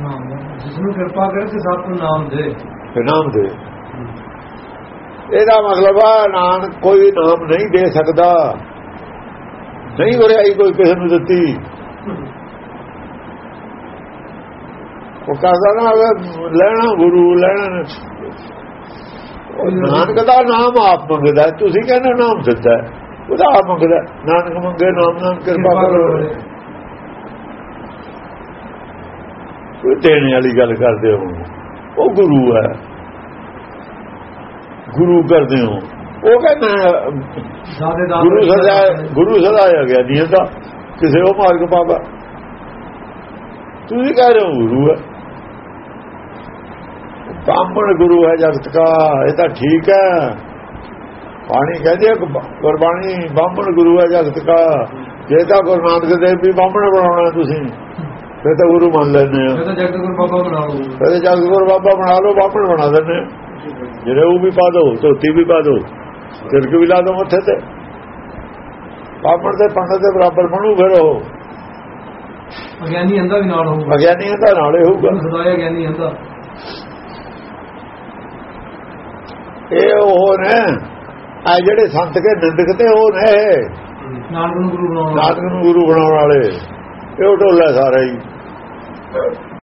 S1: ਨਾਮ ਜਿਸ ਨੂੰ ਕਿਰਪਾ ਕਰੇ ਤਿਸ ਆਪਣ ਨਾਮ ਦੇ।
S2: ਨਾਮ ਦੇ। ਇਹਦਾ ਮਤਲਬ ਆ ਕੋਈ ਨਾਮ ਨਹੀਂ ਦੇ ਸਕਦਾ। ਨਹੀਂ ਵਰਿਆਈ ਕੋਈ ਕਿਸੇ ਨੂੰ ਦਿੱਤੀ। ਉਹ ਕਹਿੰਦਾ ਨਾ ਲੈਣਾ ਗੁਰੂ ਲੈਣਾ ਨਾਨਕ ਦਾ ਨਾਮ ਆਪ ਮੰਗਦਾ ਤੁਸੀਂ ਕਹਿੰਦੇ ਨਾਮ ਦਿੱਤਾ। ਉਹਦਾ ਆਪ ਮੰਗਦਾ। ਨਾਨਕ ਮੰਗੇ ਨਾਮ ਨਾਮ ਕਿਰਪਾ ਕਰੋ ਕੋਈ ਦੇਣ ਵਾਲੀ ਗੱਲ ਕਰਦੇ ਹੋ। ਉਹ ਗੁਰੂ ਹੈ। ਗੁਰੂ ਕਰਦੇ ਹੋ। ਉਹ ਕਹਿੰਦਾ
S1: ਦਾ
S2: ਗੁਰੂ ਸਦਾ ਗੁਰੂ ਸਦਾਇਆ ਗਿਆ ਨਹੀਂ ਹੁੰਦਾ ਕਿਸੇ ਉਹ ਮਾਰਗ ਪਾਵਾ ਤੁਸੀਂ ਕਹਿ ਰਹੇ ਹੋ ਗੁਰੂ ਹੈ। ਬਾਹਮਣ ਗੁਰੂ ਹੈ ਜਗਤ ਕਾ ਇਹ ਤਾਂ ਠੀਕ ਹੈ। ਬਾਣੀ ਕਹਿੰਦੀ ਗੁਰਬਾਣੀ ਬਾਹਮਣ ਗੁਰੂ ਹੈ ਜਗਤ ਕਾ। ਜੇ ਤਾਂ ਗੁਰੂ ਨਾਨਕ ਦੇਵ ਵੀ ਬਾਹਮਣ ਬਣਾਉਣਾ ਤੁਸੀਂ। ਫਿਰ ਤਾਂ ਗੁਰੂ ਮੰਨ ਲੈਂਦੇ ਆ।
S1: ਇਹ ਤਾਂ ਜਗਤ ਗੁਰੂ ਬਾਬਾ ਬਣਾ ਲਓ।
S2: ਫਿਰ ਜਗਤ ਗੁਰੂ ਬਾਬਾ ਬਣਾ ਲਓ ਬਾਹਮਣ ਬਣਾ ਦਿੰਦੇ ਆ। ਜਿਹੜੇ ਉਹ ਵੀ ਪਾ ਦੋ ਧੋਤੀ ਵੀ ਪਾ ਦੋ ਤਿਲਕ ਵੀ ਲਾ ਦੋ ਮੱਥੇ ਤੇ। ਬਾਹਮਣ ਦੇ ਪੰਡਤ ਦੇ ਬਰਾਬਰ ਬਣੂ ਫਿਰ ਉਹ।
S1: ਅਗਿਆਨੀ ਅੰਦਾ ਵੀ ਨਾਲ ਹੋਊਗਾ।
S2: ਅਗਿਆਨੀਆਂ ਦਾ ਨਾਲੇ ਹੋਊਗਾ।
S1: ਸਦਾਇਆ ਗਿਆਨੀ ਅੰਦਾ
S2: ਇਹ ਉਹ ਨੇ ਆ ਜਿਹੜੇ ਸੰਤ ਕੇ ਨਿੰਦਕ ਤੇ ਉਹ ਨੇ।
S1: ਨਾਨਕ ਨੂੰ ਗੁਰੂ ਬਣਾਉਣਾ
S2: ਨਾਨਕ ਨੂੰ ਗੁਰੂ ਬਣਾਉਣ ਵਾਲੇ। ਇਹ ਢੋਲਾ ਸਾਰਾ ਹੀ।